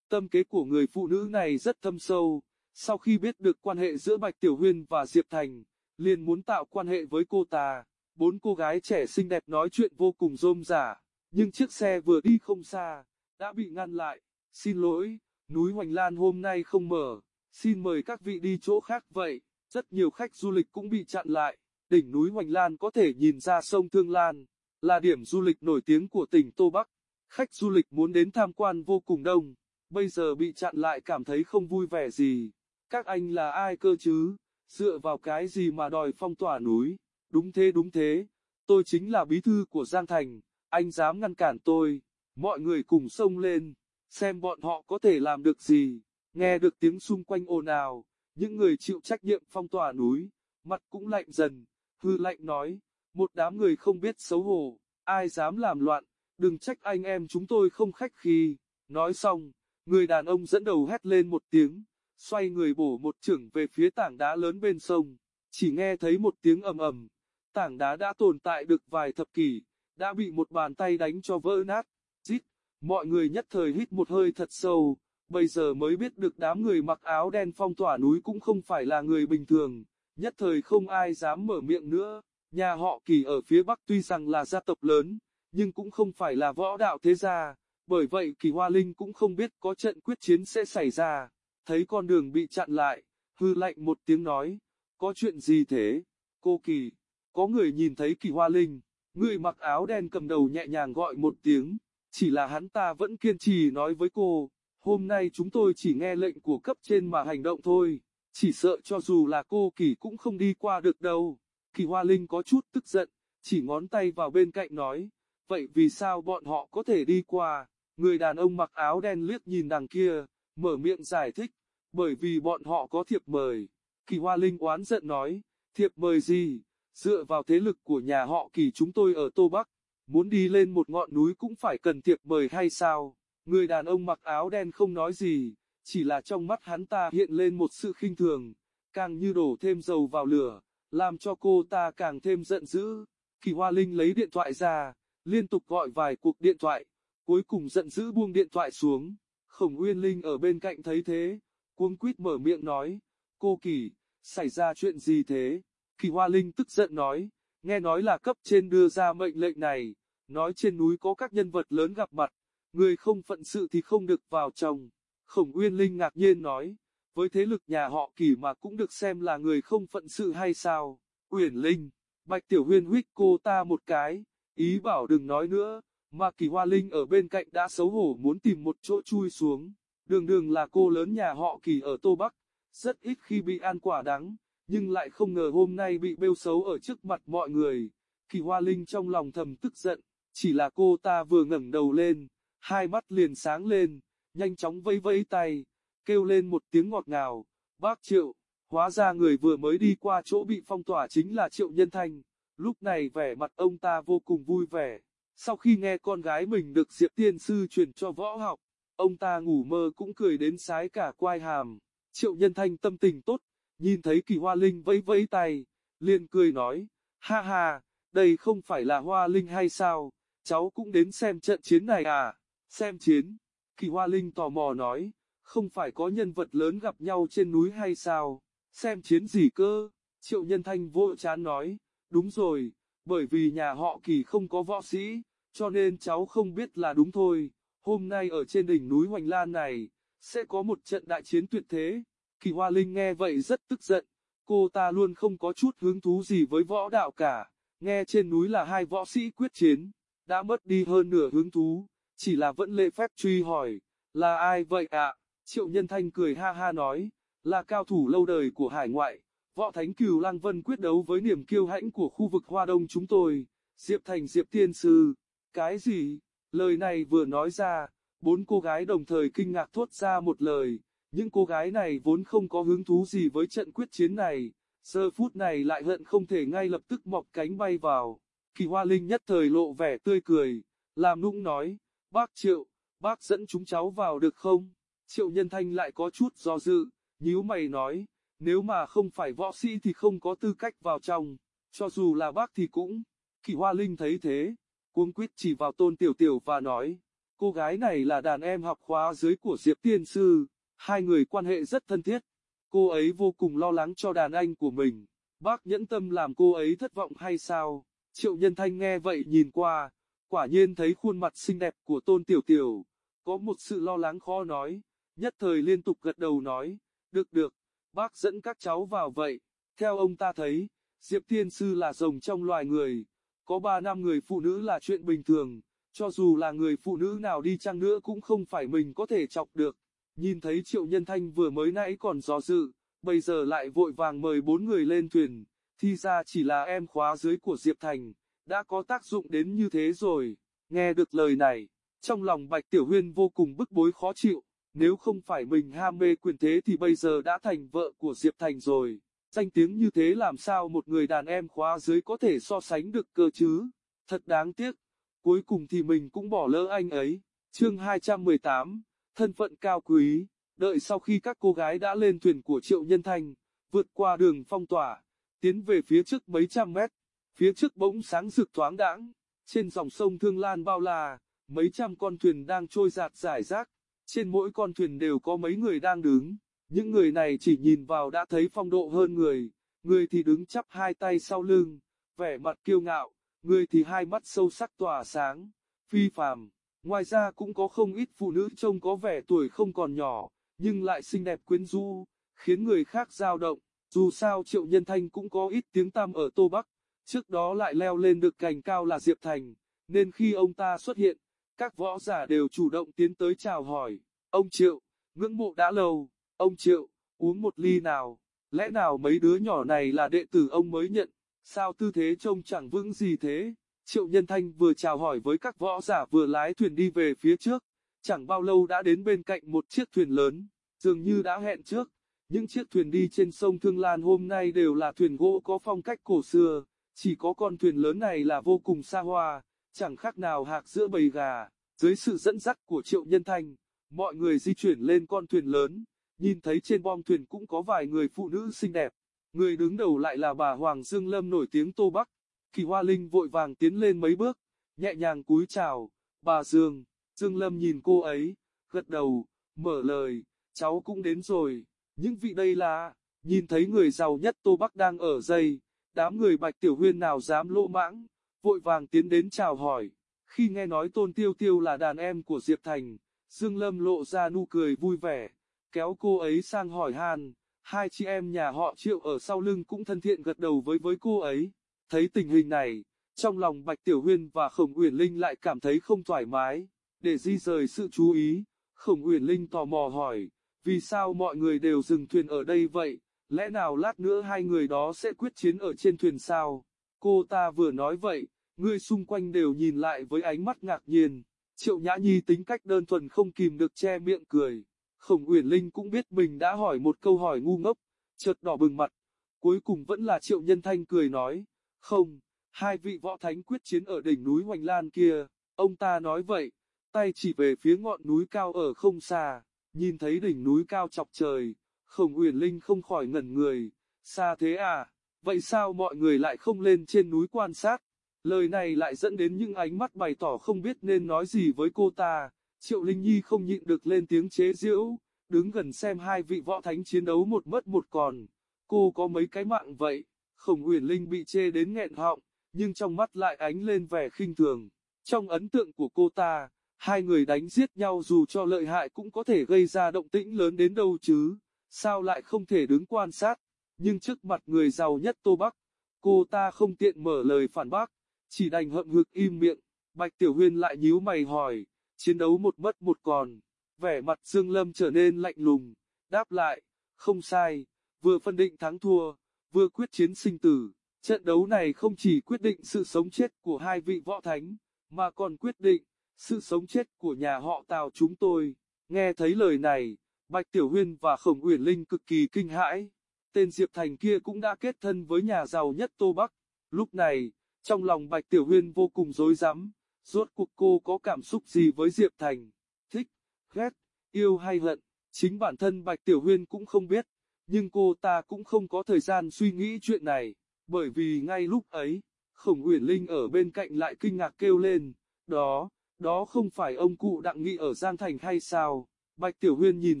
Tâm kế của người phụ nữ này rất thâm sâu, sau khi biết được quan hệ giữa Bạch Tiểu Huyên và Diệp Thành, liền muốn tạo quan hệ với cô ta. Bốn cô gái trẻ xinh đẹp nói chuyện vô cùng rôm rả, nhưng chiếc xe vừa đi không xa, đã bị ngăn lại. Xin lỗi, núi Hoành Lan hôm nay không mở, xin mời các vị đi chỗ khác vậy. Rất nhiều khách du lịch cũng bị chặn lại. Đỉnh núi Hoành Lan có thể nhìn ra sông Thương Lan, là điểm du lịch nổi tiếng của tỉnh Tô Bắc. Khách du lịch muốn đến tham quan vô cùng đông, bây giờ bị chặn lại cảm thấy không vui vẻ gì. Các anh là ai cơ chứ? Dựa vào cái gì mà đòi phong tỏa núi? Đúng thế đúng thế, tôi chính là bí thư của Giang Thành, anh dám ngăn cản tôi. Mọi người cùng xông lên, xem bọn họ có thể làm được gì. Nghe được tiếng xung quanh ồn ào, những người chịu trách nhiệm phong tỏa núi, mặt cũng lạnh dần, hư lạnh nói, một đám người không biết xấu hổ, ai dám làm loạn, đừng trách anh em chúng tôi không khách khí. Nói xong, người đàn ông dẫn đầu hét lên một tiếng, xoay người bổ một chưởng về phía tảng đá lớn bên sông, chỉ nghe thấy một tiếng ầm ầm, tảng đá đã tồn tại được vài thập kỷ, đã bị một bàn tay đánh cho vỡ nát, rít, mọi người nhất thời hít một hơi thật sâu, bây giờ mới biết được đám người mặc áo đen phong tỏa núi cũng không phải là người bình thường, nhất thời không ai dám mở miệng nữa, nhà họ kỳ ở phía bắc tuy rằng là gia tộc lớn, nhưng cũng không phải là võ đạo thế gia, bởi vậy kỳ hoa linh cũng không biết có trận quyết chiến sẽ xảy ra. Thấy con đường bị chặn lại, hư lạnh một tiếng nói, có chuyện gì thế, cô kỳ, có người nhìn thấy kỳ hoa linh, người mặc áo đen cầm đầu nhẹ nhàng gọi một tiếng, chỉ là hắn ta vẫn kiên trì nói với cô, hôm nay chúng tôi chỉ nghe lệnh của cấp trên mà hành động thôi, chỉ sợ cho dù là cô kỳ cũng không đi qua được đâu, kỳ hoa linh có chút tức giận, chỉ ngón tay vào bên cạnh nói, vậy vì sao bọn họ có thể đi qua, người đàn ông mặc áo đen liếc nhìn đằng kia, mở miệng giải thích, bởi vì bọn họ có thiệp mời. Kỳ Hoa Linh oán giận nói, thiệp mời gì, dựa vào thế lực của nhà họ Kỳ chúng tôi ở Tô Bắc, muốn đi lên một ngọn núi cũng phải cần thiệp mời hay sao? Người đàn ông mặc áo đen không nói gì, chỉ là trong mắt hắn ta hiện lên một sự khinh thường, càng như đổ thêm dầu vào lửa, làm cho cô ta càng thêm giận dữ. Kỳ Hoa Linh lấy điện thoại ra, liên tục gọi vài cuộc điện thoại, cuối cùng giận dữ buông điện thoại xuống. Khổng Uyên Linh ở bên cạnh thấy thế, cuống quýt mở miệng nói, cô Kỳ, xảy ra chuyện gì thế? Kỳ Hoa Linh tức giận nói, nghe nói là cấp trên đưa ra mệnh lệnh này, nói trên núi có các nhân vật lớn gặp mặt, người không phận sự thì không được vào trong. Khổng Uyên Linh ngạc nhiên nói, với thế lực nhà họ Kỳ mà cũng được xem là người không phận sự hay sao? Uyển Linh, Bạch Tiểu Huyên huyết cô ta một cái, ý bảo đừng nói nữa, mà Kỳ Hoa Linh ở bên cạnh đã xấu hổ muốn tìm một chỗ chui xuống. Đường đường là cô lớn nhà họ Kỳ ở Tô Bắc, rất ít khi bị ăn quả đắng, nhưng lại không ngờ hôm nay bị bêu xấu ở trước mặt mọi người. Kỳ Hoa Linh trong lòng thầm tức giận, chỉ là cô ta vừa ngẩng đầu lên, hai mắt liền sáng lên, nhanh chóng vẫy vẫy tay, kêu lên một tiếng ngọt ngào, bác Triệu, hóa ra người vừa mới đi qua chỗ bị phong tỏa chính là Triệu Nhân Thanh, lúc này vẻ mặt ông ta vô cùng vui vẻ. Sau khi nghe con gái mình được Diệp Tiên Sư truyền cho võ học, ông ta ngủ mơ cũng cười đến sái cả quai hàm. Triệu Nhân Thanh tâm tình tốt, nhìn thấy kỳ hoa linh vẫy vẫy tay, liền cười nói, ha ha, đây không phải là hoa linh hay sao, cháu cũng đến xem trận chiến này à, xem chiến. Kỳ hoa linh tò mò nói, không phải có nhân vật lớn gặp nhau trên núi hay sao, xem chiến gì cơ, triệu nhân thanh vô chán nói, đúng rồi, bởi vì nhà họ kỳ không có võ sĩ, cho nên cháu không biết là đúng thôi, hôm nay ở trên đỉnh núi Hoành Lan này, sẽ có một trận đại chiến tuyệt thế, kỳ hoa linh nghe vậy rất tức giận, cô ta luôn không có chút hứng thú gì với võ đạo cả, nghe trên núi là hai võ sĩ quyết chiến, đã mất đi hơn nửa hứng thú, chỉ là vẫn lệ phép truy hỏi, là ai vậy ạ? Triệu Nhân Thanh cười ha ha nói, là cao thủ lâu đời của hải ngoại, võ thánh cửu Lang Vân quyết đấu với niềm kiêu hãnh của khu vực Hoa Đông chúng tôi, Diệp Thành Diệp Tiên Sư, cái gì? Lời này vừa nói ra, bốn cô gái đồng thời kinh ngạc thốt ra một lời, những cô gái này vốn không có hứng thú gì với trận quyết chiến này, giờ phút này lại hận không thể ngay lập tức mọc cánh bay vào. Kỳ Hoa Linh nhất thời lộ vẻ tươi cười, làm nũng nói, bác Triệu, bác dẫn chúng cháu vào được không? Triệu Nhân Thanh lại có chút do dự, nhíu mày nói, nếu mà không phải võ sĩ thì không có tư cách vào trong, cho dù là bác thì cũng. Kỳ Hoa Linh thấy thế, cuống quýt chỉ vào tôn tiểu tiểu và nói, cô gái này là đàn em học khóa dưới của Diệp Tiên Sư, hai người quan hệ rất thân thiết. Cô ấy vô cùng lo lắng cho đàn anh của mình, bác nhẫn tâm làm cô ấy thất vọng hay sao? Triệu Nhân Thanh nghe vậy nhìn qua, quả nhiên thấy khuôn mặt xinh đẹp của tôn tiểu tiểu, có một sự lo lắng khó nói, nhất thời liên tục gật đầu nói, được được, bác dẫn các cháu vào vậy, theo ông ta thấy, Diệp Thiên Sư là rồng trong loài người, có ba năm người phụ nữ là chuyện bình thường, cho dù là người phụ nữ nào đi chăng nữa cũng không phải mình có thể chọc được, nhìn thấy Triệu Nhân Thanh vừa mới nãy còn do dự, bây giờ lại vội vàng mời bốn người lên thuyền, thì ra chỉ là em khóa dưới của Diệp Thành, đã có tác dụng đến như thế rồi, nghe được lời này, trong lòng Bạch Tiểu Huyên vô cùng bức bối khó chịu, nếu không phải mình ham mê quyền thế thì bây giờ đã thành vợ của Diệp Thành rồi. Danh tiếng như thế làm sao một người đàn em khóa dưới có thể so sánh được cơ chứ? Thật đáng tiếc. Cuối cùng thì mình cũng bỏ lỡ anh ấy. Chương 218, thân phận cao quý. Đợi sau khi các cô gái đã lên thuyền của Triệu Nhân Thanh, vượt qua đường phong tỏa, tiến về phía trước mấy trăm mét. Phía trước bỗng sáng rực thoáng đãng, trên dòng sông Thương Lan bao la, mấy trăm con thuyền đang trôi giạt rải rác, trên mỗi con thuyền đều có mấy người đang đứng, những người này chỉ nhìn vào đã thấy phong độ hơn người, người thì đứng chắp hai tay sau lưng, vẻ mặt kiêu ngạo, người thì hai mắt sâu sắc tỏa sáng, phi phàm. Ngoài ra cũng có không ít phụ nữ trông có vẻ tuổi không còn nhỏ, nhưng lại xinh đẹp quyến rũ, khiến người khác dao động. Dù sao Triệu Nhân Thanh cũng có ít tiếng tăm ở Tô Bắc, trước đó lại leo lên được cành cao là Diệp Thành, nên khi ông ta xuất hiện, các võ giả đều chủ động tiến tới chào hỏi, ông Triệu, ngưỡng mộ đã lâu, ông Triệu, uống một ly nào, lẽ nào mấy đứa nhỏ này là đệ tử ông mới nhận, sao tư thế trông chẳng vững gì thế, Triệu Nhân Thanh vừa chào hỏi với các võ giả vừa lái thuyền đi về phía trước, chẳng bao lâu đã đến bên cạnh một chiếc thuyền lớn, dường như đã hẹn trước, những chiếc thuyền đi trên sông Thương Lan hôm nay đều là thuyền gỗ có phong cách cổ xưa, chỉ có con thuyền lớn này là vô cùng xa hoa chẳng khác nào hạc giữa bầy gà. Dưới sự dẫn dắt của Triệu Nhân Thanh, mọi người di chuyển lên con thuyền lớn, nhìn thấy trên bom thuyền cũng có vài người phụ nữ xinh đẹp. Người đứng đầu lại là bà Hoàng Dương Lâm nổi tiếng Tô Bắc. Kỳ Hoa Linh vội vàng tiến lên mấy bước, nhẹ nhàng cúi chào, bà Dương. Dương Lâm nhìn cô ấy, gật đầu, mở lời, cháu cũng đến rồi, những vị đây là, nhìn thấy người giàu nhất Tô Bắc đang ở dây, đám người Bạch Tiểu Huyên nào dám lỗ mãng, vội vàng tiến đến chào hỏi. Khi nghe nói Tôn Tiêu Tiêu là đàn em của Diệp Thành, Dương Lâm lộ ra nụ cười vui vẻ, kéo cô ấy sang hỏi han. Hai chị em nhà họ Triệu ở sau lưng cũng thân thiện gật đầu với với cô ấy. Thấy tình hình này, trong lòng Bạch Tiểu Huyên và Khổng Uyển Linh lại cảm thấy không thoải mái. Để di rời sự chú ý, Khổng Uyển Linh tò mò hỏi, vì sao mọi người đều dừng thuyền ở đây vậy? Lẽ nào lát nữa hai người đó sẽ quyết chiến ở trên thuyền sao? Cô ta vừa nói vậy, người xung quanh đều nhìn lại với ánh mắt ngạc nhiên. Triệu Nhã Nhi tính cách đơn thuần không kìm được che miệng cười. Khổng Uyển Linh cũng biết mình đã hỏi một câu hỏi ngu ngốc, chợt đỏ bừng mặt. Cuối cùng vẫn là Triệu Nhân Thanh cười nói, không, hai vị võ thánh quyết chiến ở đỉnh núi Hoành Lan kia, ông ta nói vậy, tay chỉ về phía ngọn núi cao ở không xa, nhìn thấy đỉnh núi cao chọc trời, Khổng Uyển Linh không khỏi ngẩn người, xa thế à, vậy sao mọi người lại không lên trên núi quan sát? Lời này lại dẫn đến những ánh mắt bày tỏ không biết nên nói gì với cô ta, Triệu Linh Nhi không nhịn được lên tiếng chế giễu, đứng gần xem hai vị võ thánh chiến đấu một mất một còn, cô có mấy cái mạng vậy, Khổng Uyển Linh bị chê đến nghẹn họng, nhưng trong mắt lại ánh lên vẻ khinh thường. Trong ấn tượng của cô ta, hai người đánh giết nhau dù cho lợi hại cũng có thể gây ra động tĩnh lớn đến đâu chứ, sao lại không thể đứng quan sát, nhưng trước mặt người giàu nhất Tô Bắc, cô ta không tiện mở lời phản bác, chỉ đành hậm hực im miệng, Bạch Tiểu Huyên lại nhíu mày hỏi, chiến đấu một mất một còn, vẻ mặt Dương Lâm trở nên lạnh lùng, đáp lại, không sai, vừa phân định thắng thua, vừa quyết chiến sinh tử. Trận đấu này không chỉ quyết định sự sống chết của hai vị võ thánh, mà còn quyết định sự sống chết của nhà họ Tào chúng tôi. Nghe thấy lời này, Bạch Tiểu Huyên và Khổng Uyển Linh cực kỳ kinh hãi. Tên Diệp Thành kia cũng đã kết thân với nhà giàu nhất Tô Bắc. Lúc này, trong lòng Bạch Tiểu Huyên vô cùng rối rắm. Rốt cuộc cô có cảm xúc gì với Diệp Thành? Thích, ghét, yêu hay hận? Chính bản thân Bạch Tiểu Huyên cũng không biết, nhưng cô ta cũng không có thời gian suy nghĩ chuyện này. Bởi vì ngay lúc ấy, Khổng Uyển Linh ở bên cạnh lại kinh ngạc kêu lên, đó, đó không phải ông cụ đặng nghị ở Giang Thành hay sao? Bạch Tiểu Huyên nhìn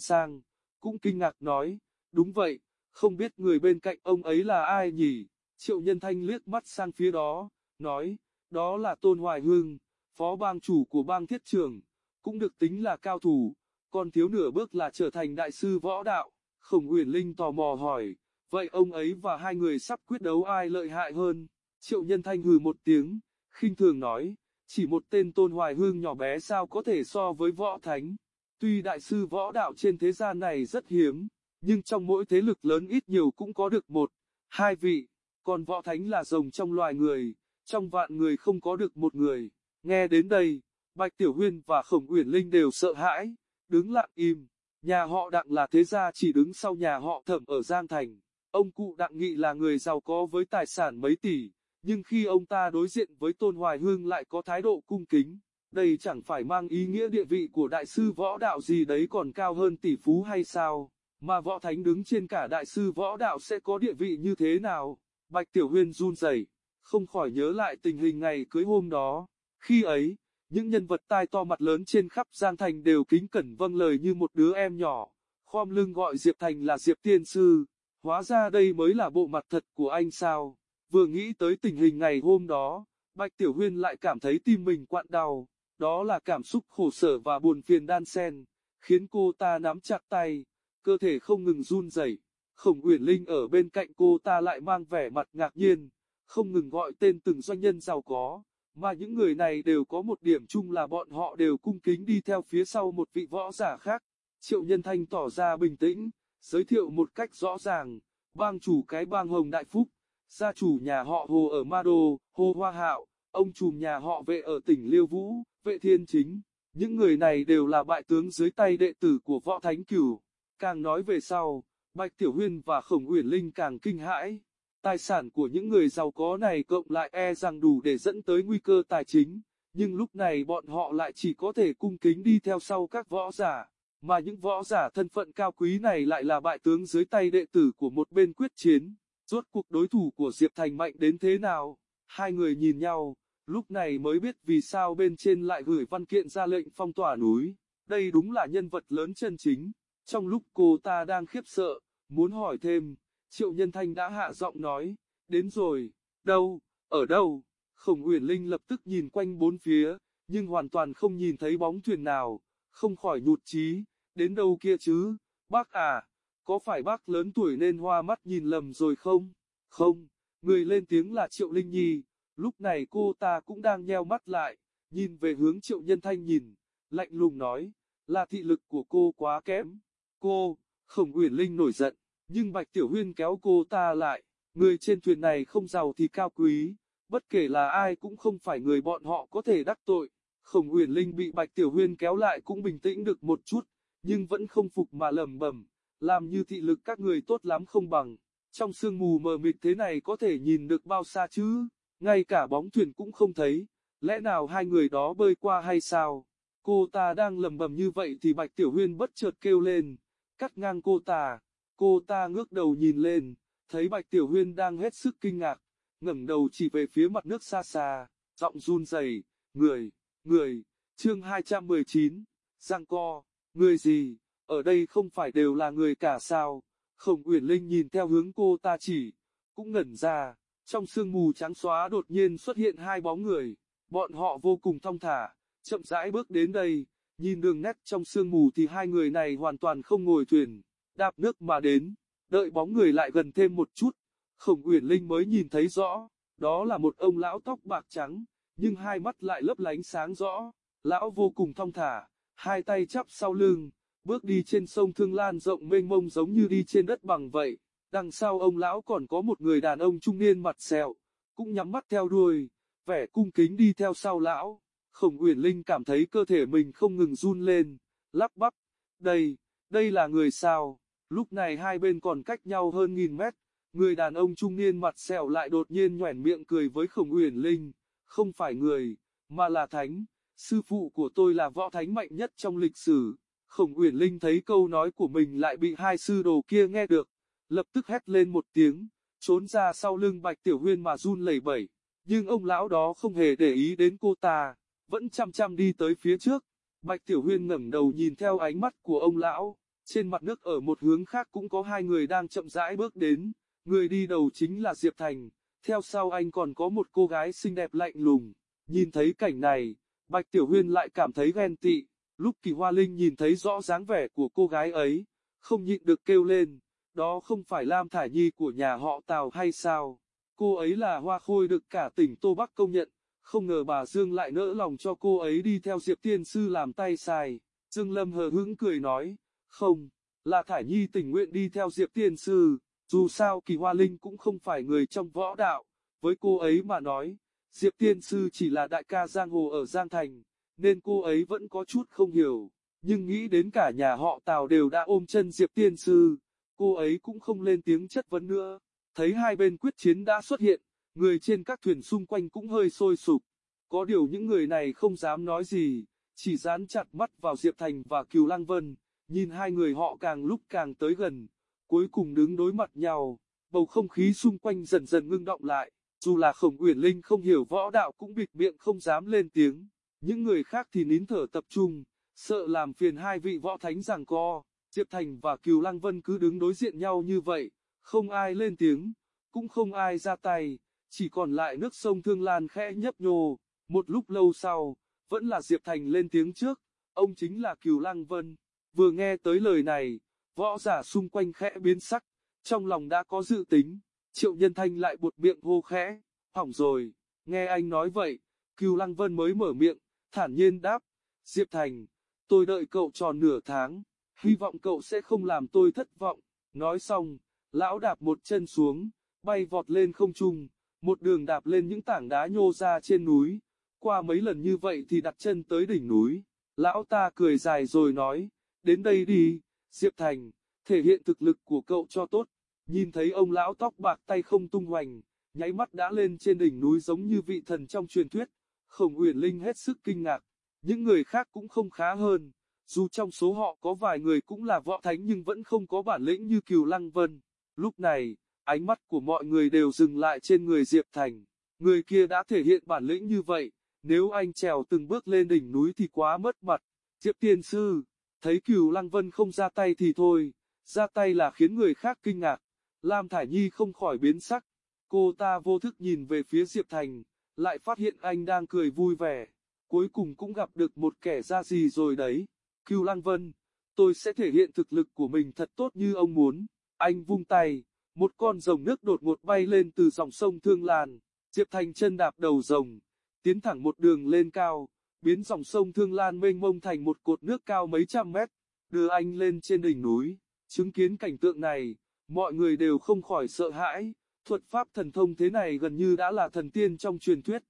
sang, cũng kinh ngạc nói, đúng vậy, không biết người bên cạnh ông ấy là ai nhỉ? Triệu Nhân Thanh liếc mắt sang phía đó, nói, đó là Tôn Hoài Hưng, phó bang chủ của bang thiết trường, cũng được tính là cao thủ, còn thiếu nửa bước là trở thành đại sư võ đạo. Khổng Uyển Linh tò mò hỏi, Vậy ông ấy và hai người sắp quyết đấu ai lợi hại hơn? Triệu Nhân Thanh hừ một tiếng, khinh thường nói, chỉ một tên tôn hoài hương nhỏ bé sao có thể so với võ thánh. Tuy đại sư võ đạo trên thế gian này rất hiếm, nhưng trong mỗi thế lực lớn ít nhiều cũng có được một, hai vị, còn võ thánh là rồng trong loài người, trong vạn người không có được một người. Nghe đến đây, Bạch Tiểu Huyên và Khổng Uyển Linh đều sợ hãi, đứng lặng im. Nhà họ đặng là thế gia chỉ đứng sau nhà họ thẩm ở Giang Thành. Ông cụ Đặng Nghị là người giàu có với tài sản mấy tỷ, nhưng khi ông ta đối diện với Tôn Hoài Hương lại có thái độ cung kính. Đây chẳng phải mang ý nghĩa địa vị của đại sư võ đạo gì đấy còn cao hơn tỷ phú hay sao, mà võ thánh đứng trên cả đại sư võ đạo sẽ có địa vị như thế nào. Bạch Tiểu Huyên run rẩy, không khỏi nhớ lại tình hình ngày cưới hôm đó. Khi ấy, những nhân vật tai to mặt lớn trên khắp Giang Thành đều kính cẩn vâng lời như một đứa em nhỏ, khom lưng gọi Diệp Thành là Diệp Tiên Sư. Hóa ra đây mới là bộ mặt thật của anh sao. Vừa nghĩ tới tình hình ngày hôm đó, Bạch Tiểu Huyên lại cảm thấy tim mình quặn đau. Đó là cảm xúc khổ sở và buồn phiền đan xen, khiến cô ta nắm chặt tay, cơ thể không ngừng run rẩy. Khổng Uyển Linh ở bên cạnh cô ta lại mang vẻ mặt ngạc nhiên, không ngừng gọi tên từng doanh nhân giàu có, mà những người này đều có một điểm chung là bọn họ đều cung kính đi theo phía sau một vị võ giả khác. Triệu Nhân Thanh tỏ ra bình tĩnh, giới thiệu một cách rõ ràng, bang chủ cái bang Hồng Đại Phúc, gia chủ nhà họ Hồ ở Ma Đô, Hồ Hoa Hạo, ông trùm nhà họ vệ ở tỉnh Liêu Vũ, vệ thiên chính. Những người này đều là bại tướng dưới tay đệ tử của võ thánh cửu. Càng nói về sau, Bạch Tiểu Huyên và Khổng Uyển Linh càng kinh hãi. Tài sản của những người giàu có này cộng lại e rằng đủ để dẫn tới nguy cơ tài chính, nhưng lúc này bọn họ lại chỉ có thể cung kính đi theo sau các võ giả mà những võ giả thân phận cao quý này lại là bại tướng dưới tay đệ tử của một bên quyết chiến. Rốt cuộc đối thủ của Diệp Thành mạnh đến thế nào? Hai người nhìn nhau, lúc này mới biết vì sao bên trên lại gửi văn kiện ra lệnh phong tỏa núi. Đây đúng là nhân vật lớn chân chính. Trong lúc cô ta đang khiếp sợ, muốn hỏi thêm, Triệu Nhân Thanh đã hạ giọng nói, đến rồi, đâu, ở đâu? Khổng Uyển Linh lập tức nhìn quanh bốn phía, nhưng hoàn toàn không nhìn thấy bóng thuyền nào, không khỏi nhụt chí, đến đâu kia chứ, bác à, có phải bác lớn tuổi nên hoa mắt nhìn lầm rồi không? Không, người lên tiếng là Triệu Linh Nhi, lúc này cô ta cũng đang nheo mắt lại, nhìn về hướng Triệu Nhân Thanh nhìn, lạnh lùng nói, là thị lực của cô quá kém. Cô, Khổng Uyển Linh nổi giận, nhưng Bạch Tiểu Huyên kéo cô ta lại, người trên thuyền này không giàu thì cao quý, bất kể là ai cũng không phải người bọn họ có thể đắc tội. Khổng Uyển Linh bị Bạch Tiểu Huyên kéo lại cũng bình tĩnh được một chút, nhưng vẫn không phục mà lầm bầm, làm như thị lực các người tốt lắm không bằng, trong sương mù mờ mịt thế này có thể nhìn được bao xa chứ, ngay cả bóng thuyền cũng không thấy, lẽ nào hai người đó bơi qua hay sao? Cô ta đang lầm bầm như vậy thì Bạch Tiểu Huyên bất chợt kêu lên, cắt ngang cô ta. Cô ta ngước đầu nhìn lên, thấy Bạch Tiểu Huyên đang hết sức kinh ngạc, ngẩng đầu chỉ về phía mặt nước xa xa, giọng run rẩy, người, người, chương 219, Giang Co, người gì, ở đây không phải đều là người cả sao, Khổng Uyển Linh nhìn theo hướng cô ta chỉ, cũng ngẩn ra, trong sương mù trắng xóa đột nhiên xuất hiện hai bóng người, bọn họ vô cùng thong thả, chậm rãi bước đến đây, nhìn đường nét trong sương mù thì hai người này hoàn toàn không ngồi thuyền, đạp nước mà đến, đợi bóng người lại gần thêm một chút, Khổng Uyển Linh mới nhìn thấy rõ, đó là một ông lão tóc bạc trắng, nhưng hai mắt lại lấp lánh sáng rõ, lão vô cùng thong thả, hai tay chắp sau lưng, bước đi trên sông Thương Lan rộng mênh mông giống như đi trên đất bằng vậy. Đằng sau ông lão còn có một người đàn ông trung niên mặt sẹo, cũng nhắm mắt theo đuôi, vẻ cung kính đi theo sau lão. Khổng Uyển Linh cảm thấy cơ thể mình không ngừng run lên, lắp bắp, đây, đây là người sao? Lúc này hai bên còn cách nhau hơn nghìn mét, người đàn ông trung niên mặt sẹo lại đột nhiên nhoẻn miệng cười với Khổng Uyển Linh, không phải người, mà là thánh, sư phụ của tôi là võ thánh mạnh nhất trong lịch sử. Khổng Uyển Linh thấy câu nói của mình lại bị hai sư đồ kia nghe được, lập tức hét lên một tiếng, trốn ra sau lưng Bạch Tiểu Huyên mà run lẩy bẩy. Nhưng ông lão đó không hề để ý đến cô ta, vẫn chăm chăm đi tới phía trước. Bạch Tiểu Huyên ngẩng đầu nhìn theo ánh mắt của ông lão, trên mặt nước ở một hướng khác cũng có hai người đang chậm rãi bước đến, người đi đầu chính là Diệp Thành, theo sau anh còn có một cô gái xinh đẹp lạnh lùng. Nhìn thấy cảnh này, Bạch Tiểu Huyên lại cảm thấy ghen tị, lúc Kỳ Hoa Linh nhìn thấy rõ dáng vẻ của cô gái ấy, không nhịn được kêu lên, đó không phải Lam Thải Nhi của nhà họ Tào hay sao? Cô ấy là hoa khôi được cả tỉnh Tô Bắc công nhận, không ngờ bà Dương lại nỡ lòng cho cô ấy đi theo Diệp Tiên Sư làm tay sai. Dương Lâm hờ hững cười nói, không, là Thải Nhi tình nguyện đi theo Diệp Tiên Sư, dù sao Kỳ Hoa Linh cũng không phải người trong võ đạo, với cô ấy mà nói, Diệp Tiên Sư chỉ là đại ca giang hồ ở Giang Thành, nên cô ấy vẫn có chút không hiểu, nhưng nghĩ đến cả nhà họ Tào đều đã ôm chân Diệp Tiên Sư, cô ấy cũng không lên tiếng chất vấn nữa. Thấy hai bên quyết chiến đã xuất hiện, người trên các thuyền xung quanh cũng hơi sôi sục. Có điều những người này không dám nói gì, chỉ dán chặt mắt vào Diệp Thành và Kiều Lăng Vân, nhìn hai người họ càng lúc càng tới gần, cuối cùng đứng đối mặt nhau, bầu không khí xung quanh dần dần ngưng động lại, dù là Khổng Uyển Linh không hiểu võ đạo cũng bịt miệng không dám lên tiếng, những người khác thì nín thở tập trung, sợ làm phiền hai vị võ thánh giằng co, Diệp Thành và Kiều Lăng Vân cứ đứng đối diện nhau như vậy, không ai lên tiếng, cũng không ai ra tay, chỉ còn lại nước sông Thương Lan khẽ nhấp nhô. Một lúc lâu sau, vẫn là Diệp Thành lên tiếng trước, ông chính là Cửu Lăng Vân. Vừa nghe tới lời này, võ giả xung quanh khẽ biến sắc, trong lòng đã có dự tính, Triệu Nhân Thanh lại buột miệng hô khẽ, hỏng rồi, nghe anh nói vậy, Cửu Lăng Vân mới mở miệng, thản nhiên đáp, Diệp Thành, tôi đợi cậu tròn nửa tháng, hy vọng cậu sẽ không làm tôi thất vọng, nói xong, Lão đạp một chân xuống, bay vọt lên không trung, một đường đạp lên những tảng đá nhô ra trên núi. Qua mấy lần như vậy thì đặt chân tới đỉnh núi. Lão ta cười dài rồi nói, đến đây đi, Diệp Thành, thể hiện thực lực của cậu cho tốt. Nhìn thấy ông lão tóc bạc tay không tung hoành, nháy mắt đã lên trên đỉnh núi giống như vị thần trong truyền thuyết. Khổng Uyển Linh hết sức kinh ngạc, những người khác cũng không khá hơn. Dù trong số họ có vài người cũng là võ thánh nhưng vẫn không có bản lĩnh như Kiều Lăng Vân. Lúc này, ánh mắt của mọi người đều dừng lại trên người Diệp Thành. Người kia đã thể hiện bản lĩnh như vậy, nếu anh trèo từng bước lên đỉnh núi thì quá mất mặt. Diệp Tiên Sư, thấy cửu Lăng Vân không ra tay thì thôi, ra tay là khiến người khác kinh ngạc. Lam Thải Nhi không khỏi biến sắc, cô ta vô thức nhìn về phía Diệp Thành, lại phát hiện anh đang cười vui vẻ. Cuối cùng cũng gặp được một kẻ ra gì rồi đấy. Cửu Lăng Vân, tôi sẽ thể hiện thực lực của mình thật tốt như ông muốn. Anh vung tay, một con rồng nước đột ngột bay lên từ dòng sông Thương Lan, Diệp Thành chân đạp đầu rồng, tiến thẳng một đường lên cao, biến dòng sông Thương Lan mênh mông thành một cột nước cao mấy trăm mét, đưa anh lên trên đỉnh núi. Chứng kiến cảnh tượng này, mọi người đều không khỏi sợ hãi, thuật pháp thần thông thế này gần như đã là thần tiên trong truyền thuyết.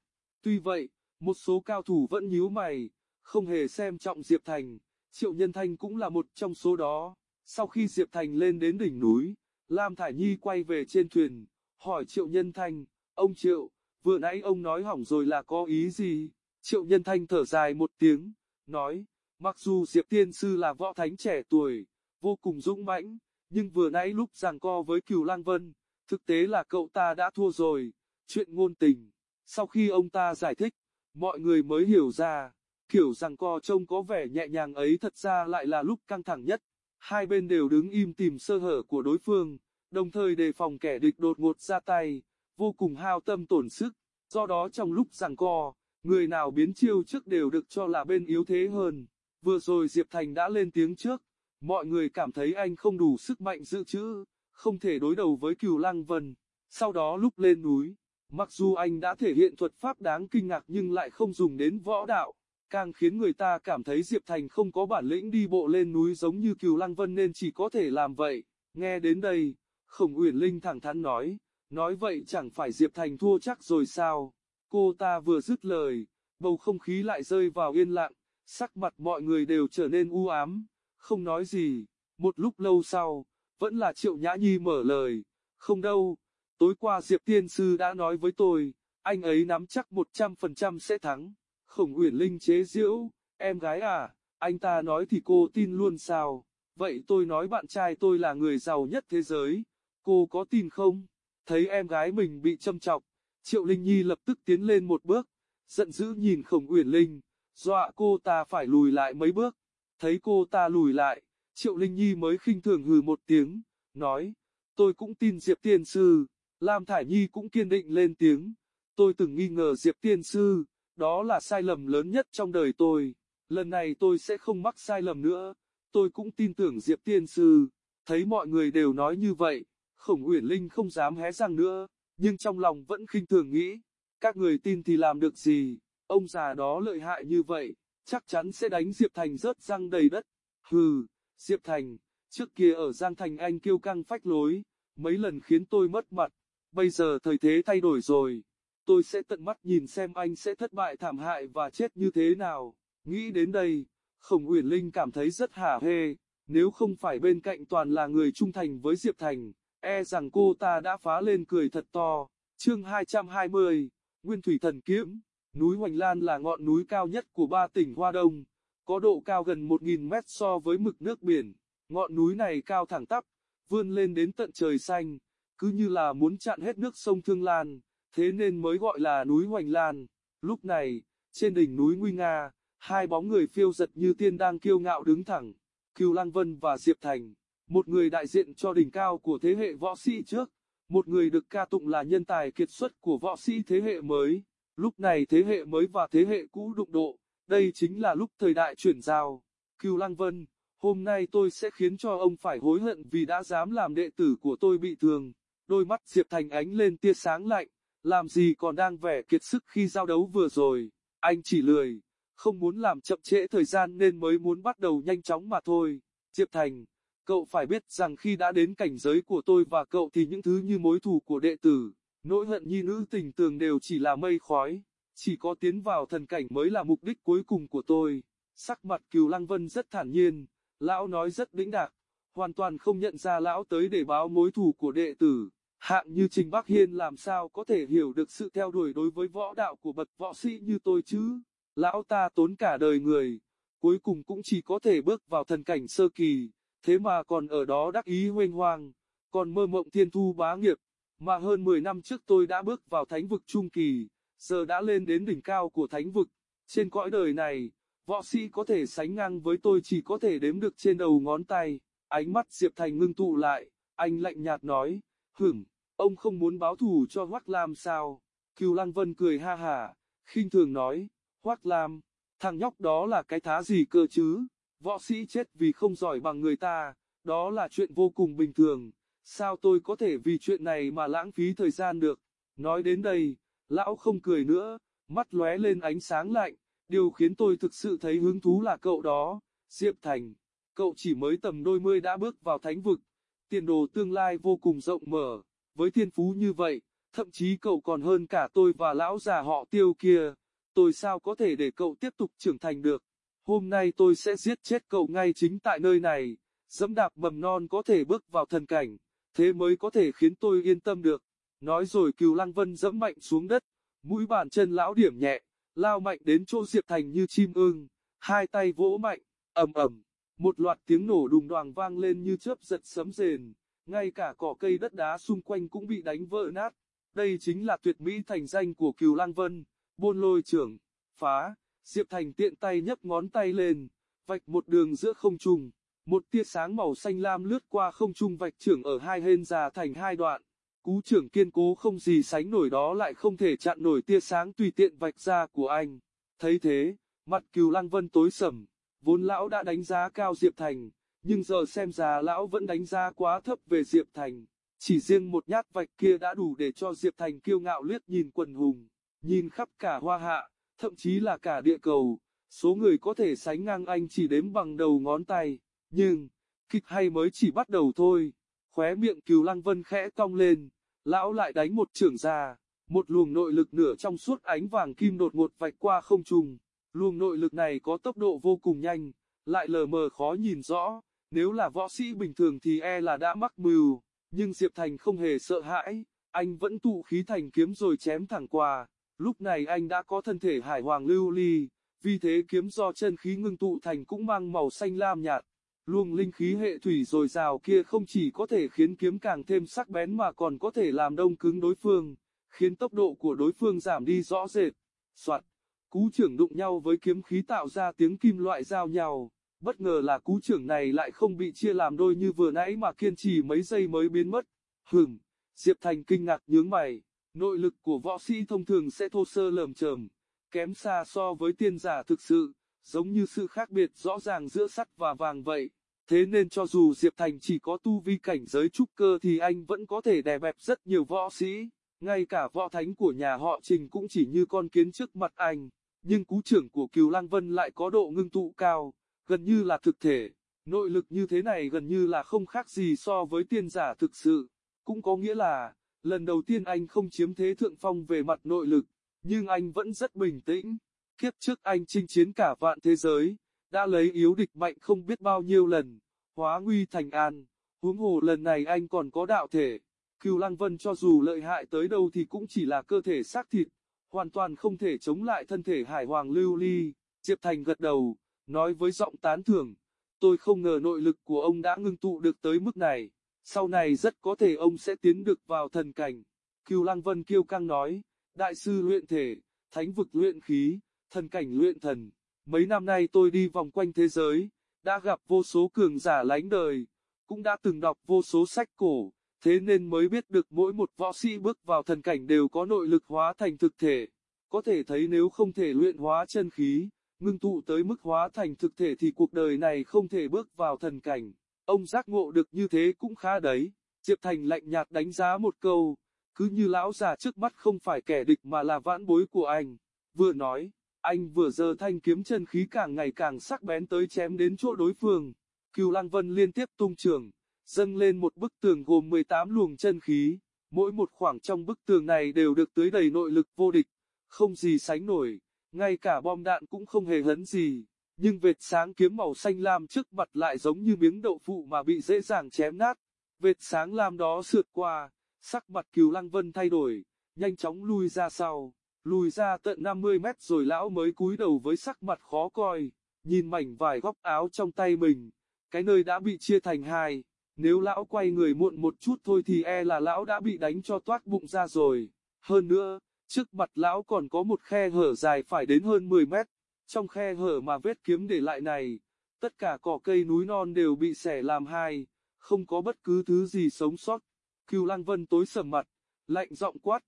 Tuy vậy, một số cao thủ vẫn nhíu mày, không hề xem trọng Diệp Thành, Triệu Nhân Thanh cũng là một trong số đó. Sau khi Diệp Thành lên đến đỉnh núi, Lam Thải Nhi quay về trên thuyền, hỏi Triệu Nhân Thanh, ông Triệu, vừa nãy ông nói hỏng rồi là có ý gì? Triệu Nhân Thanh thở dài một tiếng, nói, mặc dù Diệp Tiên Sư là võ thánh trẻ tuổi, vô cùng dũng mãnh, nhưng vừa nãy lúc giằng co với Cửu Lang Vân, thực tế là cậu ta đã thua rồi, chuyện ngôn tình. Sau khi ông ta giải thích, mọi người mới hiểu ra, kiểu giằng co trông có vẻ nhẹ nhàng ấy thật ra lại là lúc căng thẳng nhất. Hai bên đều đứng im tìm sơ hở của đối phương, đồng thời đề phòng kẻ địch đột ngột ra tay, vô cùng hao tâm tổn sức. Do đó trong lúc giằng co, người nào biến chiêu trước đều được cho là bên yếu thế hơn. Vừa rồi Diệp Thành đã lên tiếng trước, mọi người cảm thấy anh không đủ sức mạnh dự trữ, không thể đối đầu với Cửu Lăng Vân. Sau đó lúc lên núi, mặc dù anh đã thể hiện thuật pháp đáng kinh ngạc nhưng lại không dùng đến võ đạo, càng khiến người ta cảm thấy Diệp Thành không có bản lĩnh đi bộ lên núi giống như Cửu Lăng Vân nên chỉ có thể làm vậy. Nghe đến đây, Khổng Uyển Linh thẳng thắn nói, nói vậy chẳng phải Diệp Thành thua chắc rồi sao? Cô ta vừa dứt lời, bầu không khí lại rơi vào yên lặng, sắc mặt mọi người đều trở nên u ám, không nói gì. Một lúc lâu sau, vẫn là Triệu Nhã Nhi mở lời, không đâu, tối qua Diệp Tiên Sư đã nói với tôi, anh ấy nắm chắc 100% sẽ thắng. Khổng Uyển Linh chế giễu, em gái à, anh ta nói thì cô tin luôn sao? Vậy tôi nói bạn trai tôi là người giàu nhất thế giới, cô có tin không? Thấy em gái mình bị châm chọc, Triệu Linh Nhi lập tức tiến lên một bước, giận dữ nhìn Khổng Uyển Linh, dọa cô ta phải lùi lại mấy bước. Thấy cô ta lùi lại, Triệu Linh Nhi mới khinh thường hừ một tiếng, nói, tôi cũng tin Diệp Tiên Sư, Lam Thải Nhi cũng kiên định lên tiếng, tôi từng nghi ngờ Diệp Tiên Sư, đó là sai lầm lớn nhất trong đời tôi, lần này tôi sẽ không mắc sai lầm nữa, tôi cũng tin tưởng Diệp Tiên Sư, thấy mọi người đều nói như vậy, Khổng Uyển Linh không dám hé răng nữa, nhưng trong lòng vẫn khinh thường nghĩ, các người tin thì làm được gì, ông già đó lợi hại như vậy, chắc chắn sẽ đánh Diệp Thành rớt răng đầy đất, hừ. Diệp Thành, trước kia ở Giang Thành anh kiêu căng phách lối, mấy lần khiến tôi mất mặt, bây giờ thời thế thay đổi rồi, tôi sẽ tận mắt nhìn xem anh sẽ thất bại thảm hại và chết như thế nào. Nghĩ đến đây, Khổng Uyển Linh cảm thấy rất hả hê, nếu không phải bên cạnh toàn là người trung thành với Diệp Thành, e rằng cô ta đã phá lên cười thật to. Chương 220, Nguyên Thủy Thần Kiếm, núi Hoành Lan là ngọn núi cao nhất của ba tỉnh Hoa Đông có độ cao gần 1.000 mét so với mực nước biển. Ngọn núi này cao thẳng tắp, vươn lên đến tận trời xanh, cứ như là muốn chặn hết nước sông Thương Lan, thế nên mới gọi là núi Hoành Lan. Lúc này, trên đỉnh núi Nguy Nga, hai bóng người phiêu giật như tiên đang kiêu ngạo đứng thẳng, Cửu Lăng Vân và Diệp Thành, một người đại diện cho đỉnh cao của thế hệ võ sĩ trước, một người được ca tụng là nhân tài kiệt xuất của võ sĩ thế hệ mới. Lúc này thế hệ mới và thế hệ cũ đụng độ, đây chính là lúc thời đại chuyển giao. Cửu Lăng Vân, hôm nay tôi sẽ khiến cho ông phải hối hận vì đã dám làm đệ tử của tôi bị thương. Đôi mắt Diệp Thành ánh lên tia sáng lạnh, làm gì còn đang vẻ kiệt sức khi giao đấu vừa rồi. Anh chỉ lười, không muốn làm chậm trễ thời gian nên mới muốn bắt đầu nhanh chóng mà thôi. Diệp Thành, cậu phải biết rằng khi đã đến cảnh giới của tôi và cậu thì những thứ như mối thù của đệ tử, nỗi hận nhi nữ tình tường đều chỉ là mây khói chỉ có tiến vào thần cảnh mới là mục đích cuối cùng của tôi. Sắc mặt Cửu Lăng Vân rất thản nhiên, lão nói rất đĩnh đạc, hoàn toàn không nhận ra lão tới để báo mối thù của đệ tử. Hạng như Trình Bắc Hiên làm sao có thể hiểu được sự theo đuổi đối với võ đạo của bậc võ sĩ như tôi chứ? Lão ta tốn cả đời người, cuối cùng cũng chỉ có thể bước vào thần cảnh sơ kỳ, thế mà còn ở đó đắc ý huênh hoang, còn mơ mộng thiên thu bá nghiệp, mà hơn 10 năm trước tôi đã bước vào thánh vực trung kỳ giờ đã lên đến đỉnh cao của thánh vực. Trên cõi đời này, võ sĩ có thể sánh ngang với tôi chỉ có thể đếm được trên đầu ngón tay. Ánh mắt Diệp Thành ngưng tụ lại, anh lạnh nhạt nói, hửng, ông không muốn báo thù cho Hoắc Lam sao? Cửu Lăng Vân cười ha hả, khinh thường nói, Hoắc Lam, thằng nhóc đó là cái thá gì cơ chứ? Võ sĩ chết vì không giỏi bằng người ta, đó là chuyện vô cùng bình thường. Sao tôi có thể vì chuyện này mà lãng phí thời gian được? Nói đến đây, Lão không cười nữa, mắt lóe lên ánh sáng lạnh, điều khiến tôi thực sự thấy hứng thú là cậu đó, Diệp Thành. Cậu chỉ mới tầm đôi mươi đã bước vào thánh vực, tiền đồ tương lai vô cùng rộng mở, với thiên phú như vậy, thậm chí cậu còn hơn cả tôi và lão già họ tiêu kia, tôi sao có thể để cậu tiếp tục trưởng thành được. Hôm nay tôi sẽ giết chết cậu ngay chính tại nơi này, dẫm đạp mầm non có thể bước vào thần cảnh, thế mới có thể khiến tôi yên tâm được. Nói rồi cừu Lăng Vân dẫm mạnh xuống đất, mũi bàn chân lão điểm nhẹ, lao mạnh đến chỗ Diệp Thành như chim ưng, hai tay vỗ mạnh, ầm ầm, một loạt tiếng nổ đùng đoàng vang lên như chớp giật sấm rền, ngay cả cỏ cây đất đá xung quanh cũng bị đánh vỡ nát. Đây chính là tuyệt mỹ thành danh của Cửu Lang Vân, buôn lôi trưởng, phá, Diệp Thành tiện tay nhấc ngón tay lên, vạch một đường giữa không trung, một tia sáng màu xanh lam lướt qua không trung vạch trưởng ở hai hên già thành hai đoạn. Cú trưởng kiên cố không gì sánh nổi đó lại không thể chặn nổi tia sáng tùy tiện vạch ra của anh. Thấy thế, mặt Cửu Lăng Vân tối sầm, vốn lão đã đánh giá cao Diệp Thành, nhưng giờ xem ra lão vẫn đánh giá quá thấp về Diệp Thành. Chỉ riêng một nhát vạch kia đã đủ để cho Diệp Thành kiêu ngạo liếc nhìn quần hùng, nhìn khắp cả hoa hạ, thậm chí là cả địa cầu, số người có thể sánh ngang anh chỉ đếm bằng đầu ngón tay, nhưng, kịch hay mới chỉ bắt đầu thôi, khóe miệng cừu lăng vân khẽ cong lên, lão lại đánh một trưởng ra, một luồng nội lực nửa trong suốt ánh vàng kim đột ngột vạch qua không trung, luồng nội lực này có tốc độ vô cùng nhanh, lại lờ mờ khó nhìn rõ, nếu là võ sĩ bình thường thì e là đã mắc mưu, nhưng Diệp Thành không hề sợ hãi, anh vẫn tụ khí thành kiếm rồi chém thẳng qua. Lúc này anh đã có thân thể hải hoàng lưu ly, vì thế kiếm do chân khí ngưng tụ thành cũng mang màu xanh lam nhạt. Luồng linh khí hệ thủy dồi dào kia không chỉ có thể khiến kiếm càng thêm sắc bén mà còn có thể làm đông cứng đối phương, khiến tốc độ của đối phương giảm đi rõ rệt. Soạt, cú trưởng đụng nhau với kiếm khí tạo ra tiếng kim loại giao nhau. Bất ngờ là cú trưởng này lại không bị chia làm đôi như vừa nãy mà kiên trì mấy giây mới biến mất. Hừm, Diệp Thành kinh ngạc nhướng mày. Nội lực của võ sĩ thông thường sẽ thô sơ lờm chởm, kém xa so với tiên giả thực sự, giống như sự khác biệt rõ ràng giữa sắt và vàng vậy. Thế nên cho dù Diệp Thành chỉ có tu vi cảnh giới trúc cơ thì anh vẫn có thể đè bẹp rất nhiều võ sĩ, ngay cả võ thánh của nhà họ Trình cũng chỉ như con kiến trước mặt anh. Nhưng cú trưởng của Kiều Lang Vân lại có độ ngưng tụ cao, gần như là thực thể. Nội lực như thế này gần như là không khác gì so với tiên giả thực sự. Cũng có nghĩa là, lần đầu tiên anh không chiếm thế thượng phong về mặt nội lực, nhưng anh vẫn rất bình tĩnh. Kiếp trước anh chinh chiến cả vạn thế giới, đã lấy yếu địch mạnh không biết bao nhiêu lần, hóa nguy thành an, huống hồ lần này anh còn có đạo thể. Cửu Lăng Vân cho dù lợi hại tới đâu thì cũng chỉ là cơ thể xác thịt, hoàn toàn không thể chống lại thân thể hải hoàng lưu ly. Diệp Thành gật đầu, nói với giọng tán thưởng, tôi không ngờ nội lực của ông đã ngưng tụ được tới mức này, sau này rất có thể ông sẽ tiến được vào thần cảnh. Cửu Lăng Vân kiêu căng nói, đại sư luyện thể, thánh vực luyện khí, thần cảnh luyện thần. Mấy năm nay tôi đi vòng quanh thế giới, đã gặp vô số cường giả lánh đời, cũng đã từng đọc vô số sách cổ, thế nên mới biết được mỗi một võ sĩ bước vào thần cảnh đều có nội lực hóa thành thực thể. Có thể thấy nếu không thể luyện hóa chân khí, ngưng tụ tới mức hóa thành thực thể thì cuộc đời này không thể bước vào thần cảnh. Ông giác ngộ được như thế cũng khá đấy. Diệp Thành lạnh nhạt đánh giá một câu, cứ như lão già trước mắt không phải kẻ địch mà là vãn bối của anh. Vừa nói, anh vừa giơ thanh kiếm chân khí càng ngày càng sắc bén tới chém đến chỗ đối phương. Cửu Lăng Vân liên tiếp tung trường, dâng lên một bức tường gồm 18 luồng chân khí. Mỗi một khoảng trong bức tường này đều được tưới đầy nội lực vô địch, không gì sánh nổi, ngay cả bom đạn cũng không hề hấn gì. Nhưng vệt sáng kiếm màu xanh lam trước mặt lại giống như miếng đậu phụ mà bị dễ dàng chém nát. Vệt sáng lam đó sượt qua, sắc mặt Cửu Lăng Vân thay đổi, nhanh chóng lui ra sau, lùi ra tận 50 mét rồi lão mới cúi đầu với sắc mặt khó coi, nhìn mảnh vải góc áo trong tay mình, cái nơi đã bị chia thành hai, nếu lão quay người muộn một chút thôi thì e là lão đã bị đánh cho toát bụng ra rồi, hơn nữa, trước mặt lão còn có một khe hở dài phải đến hơn 10 mét, trong khe hở mà vết kiếm để lại này, tất cả cỏ cây núi non đều bị xẻ làm hai, không có bất cứ thứ gì sống sót. Cửu Lăng Vân tối sầm mặt, lạnh giọng quát,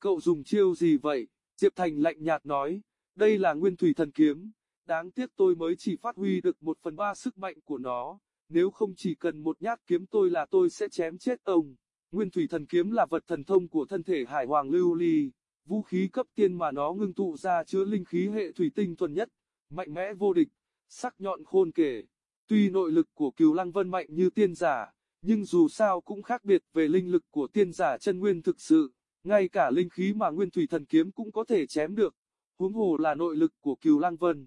cậu dùng chiêu gì vậy? Diệp Thành lạnh nhạt nói, đây là nguyên thủy thần kiếm, đáng tiếc tôi mới chỉ phát huy được một phần ba sức mạnh của nó, nếu không chỉ cần một nhát kiếm tôi là tôi sẽ chém chết ông. Nguyên thủy thần kiếm là vật thần thông của thân thể hải hoàng lưu ly, vũ khí cấp tiên mà nó ngưng tụ ra chứa linh khí hệ thủy tinh thuần nhất, mạnh mẽ vô địch, sắc nhọn khôn kể. Tuy nội lực của Cửu Lăng Vân mạnh như tiên giả, nhưng dù sao cũng khác biệt về linh lực của tiên giả chân nguyên thực sự, ngay cả linh khí mà nguyên thủy thần kiếm cũng có thể chém được, huống hồ là nội lực của Cửu Lăng Vân.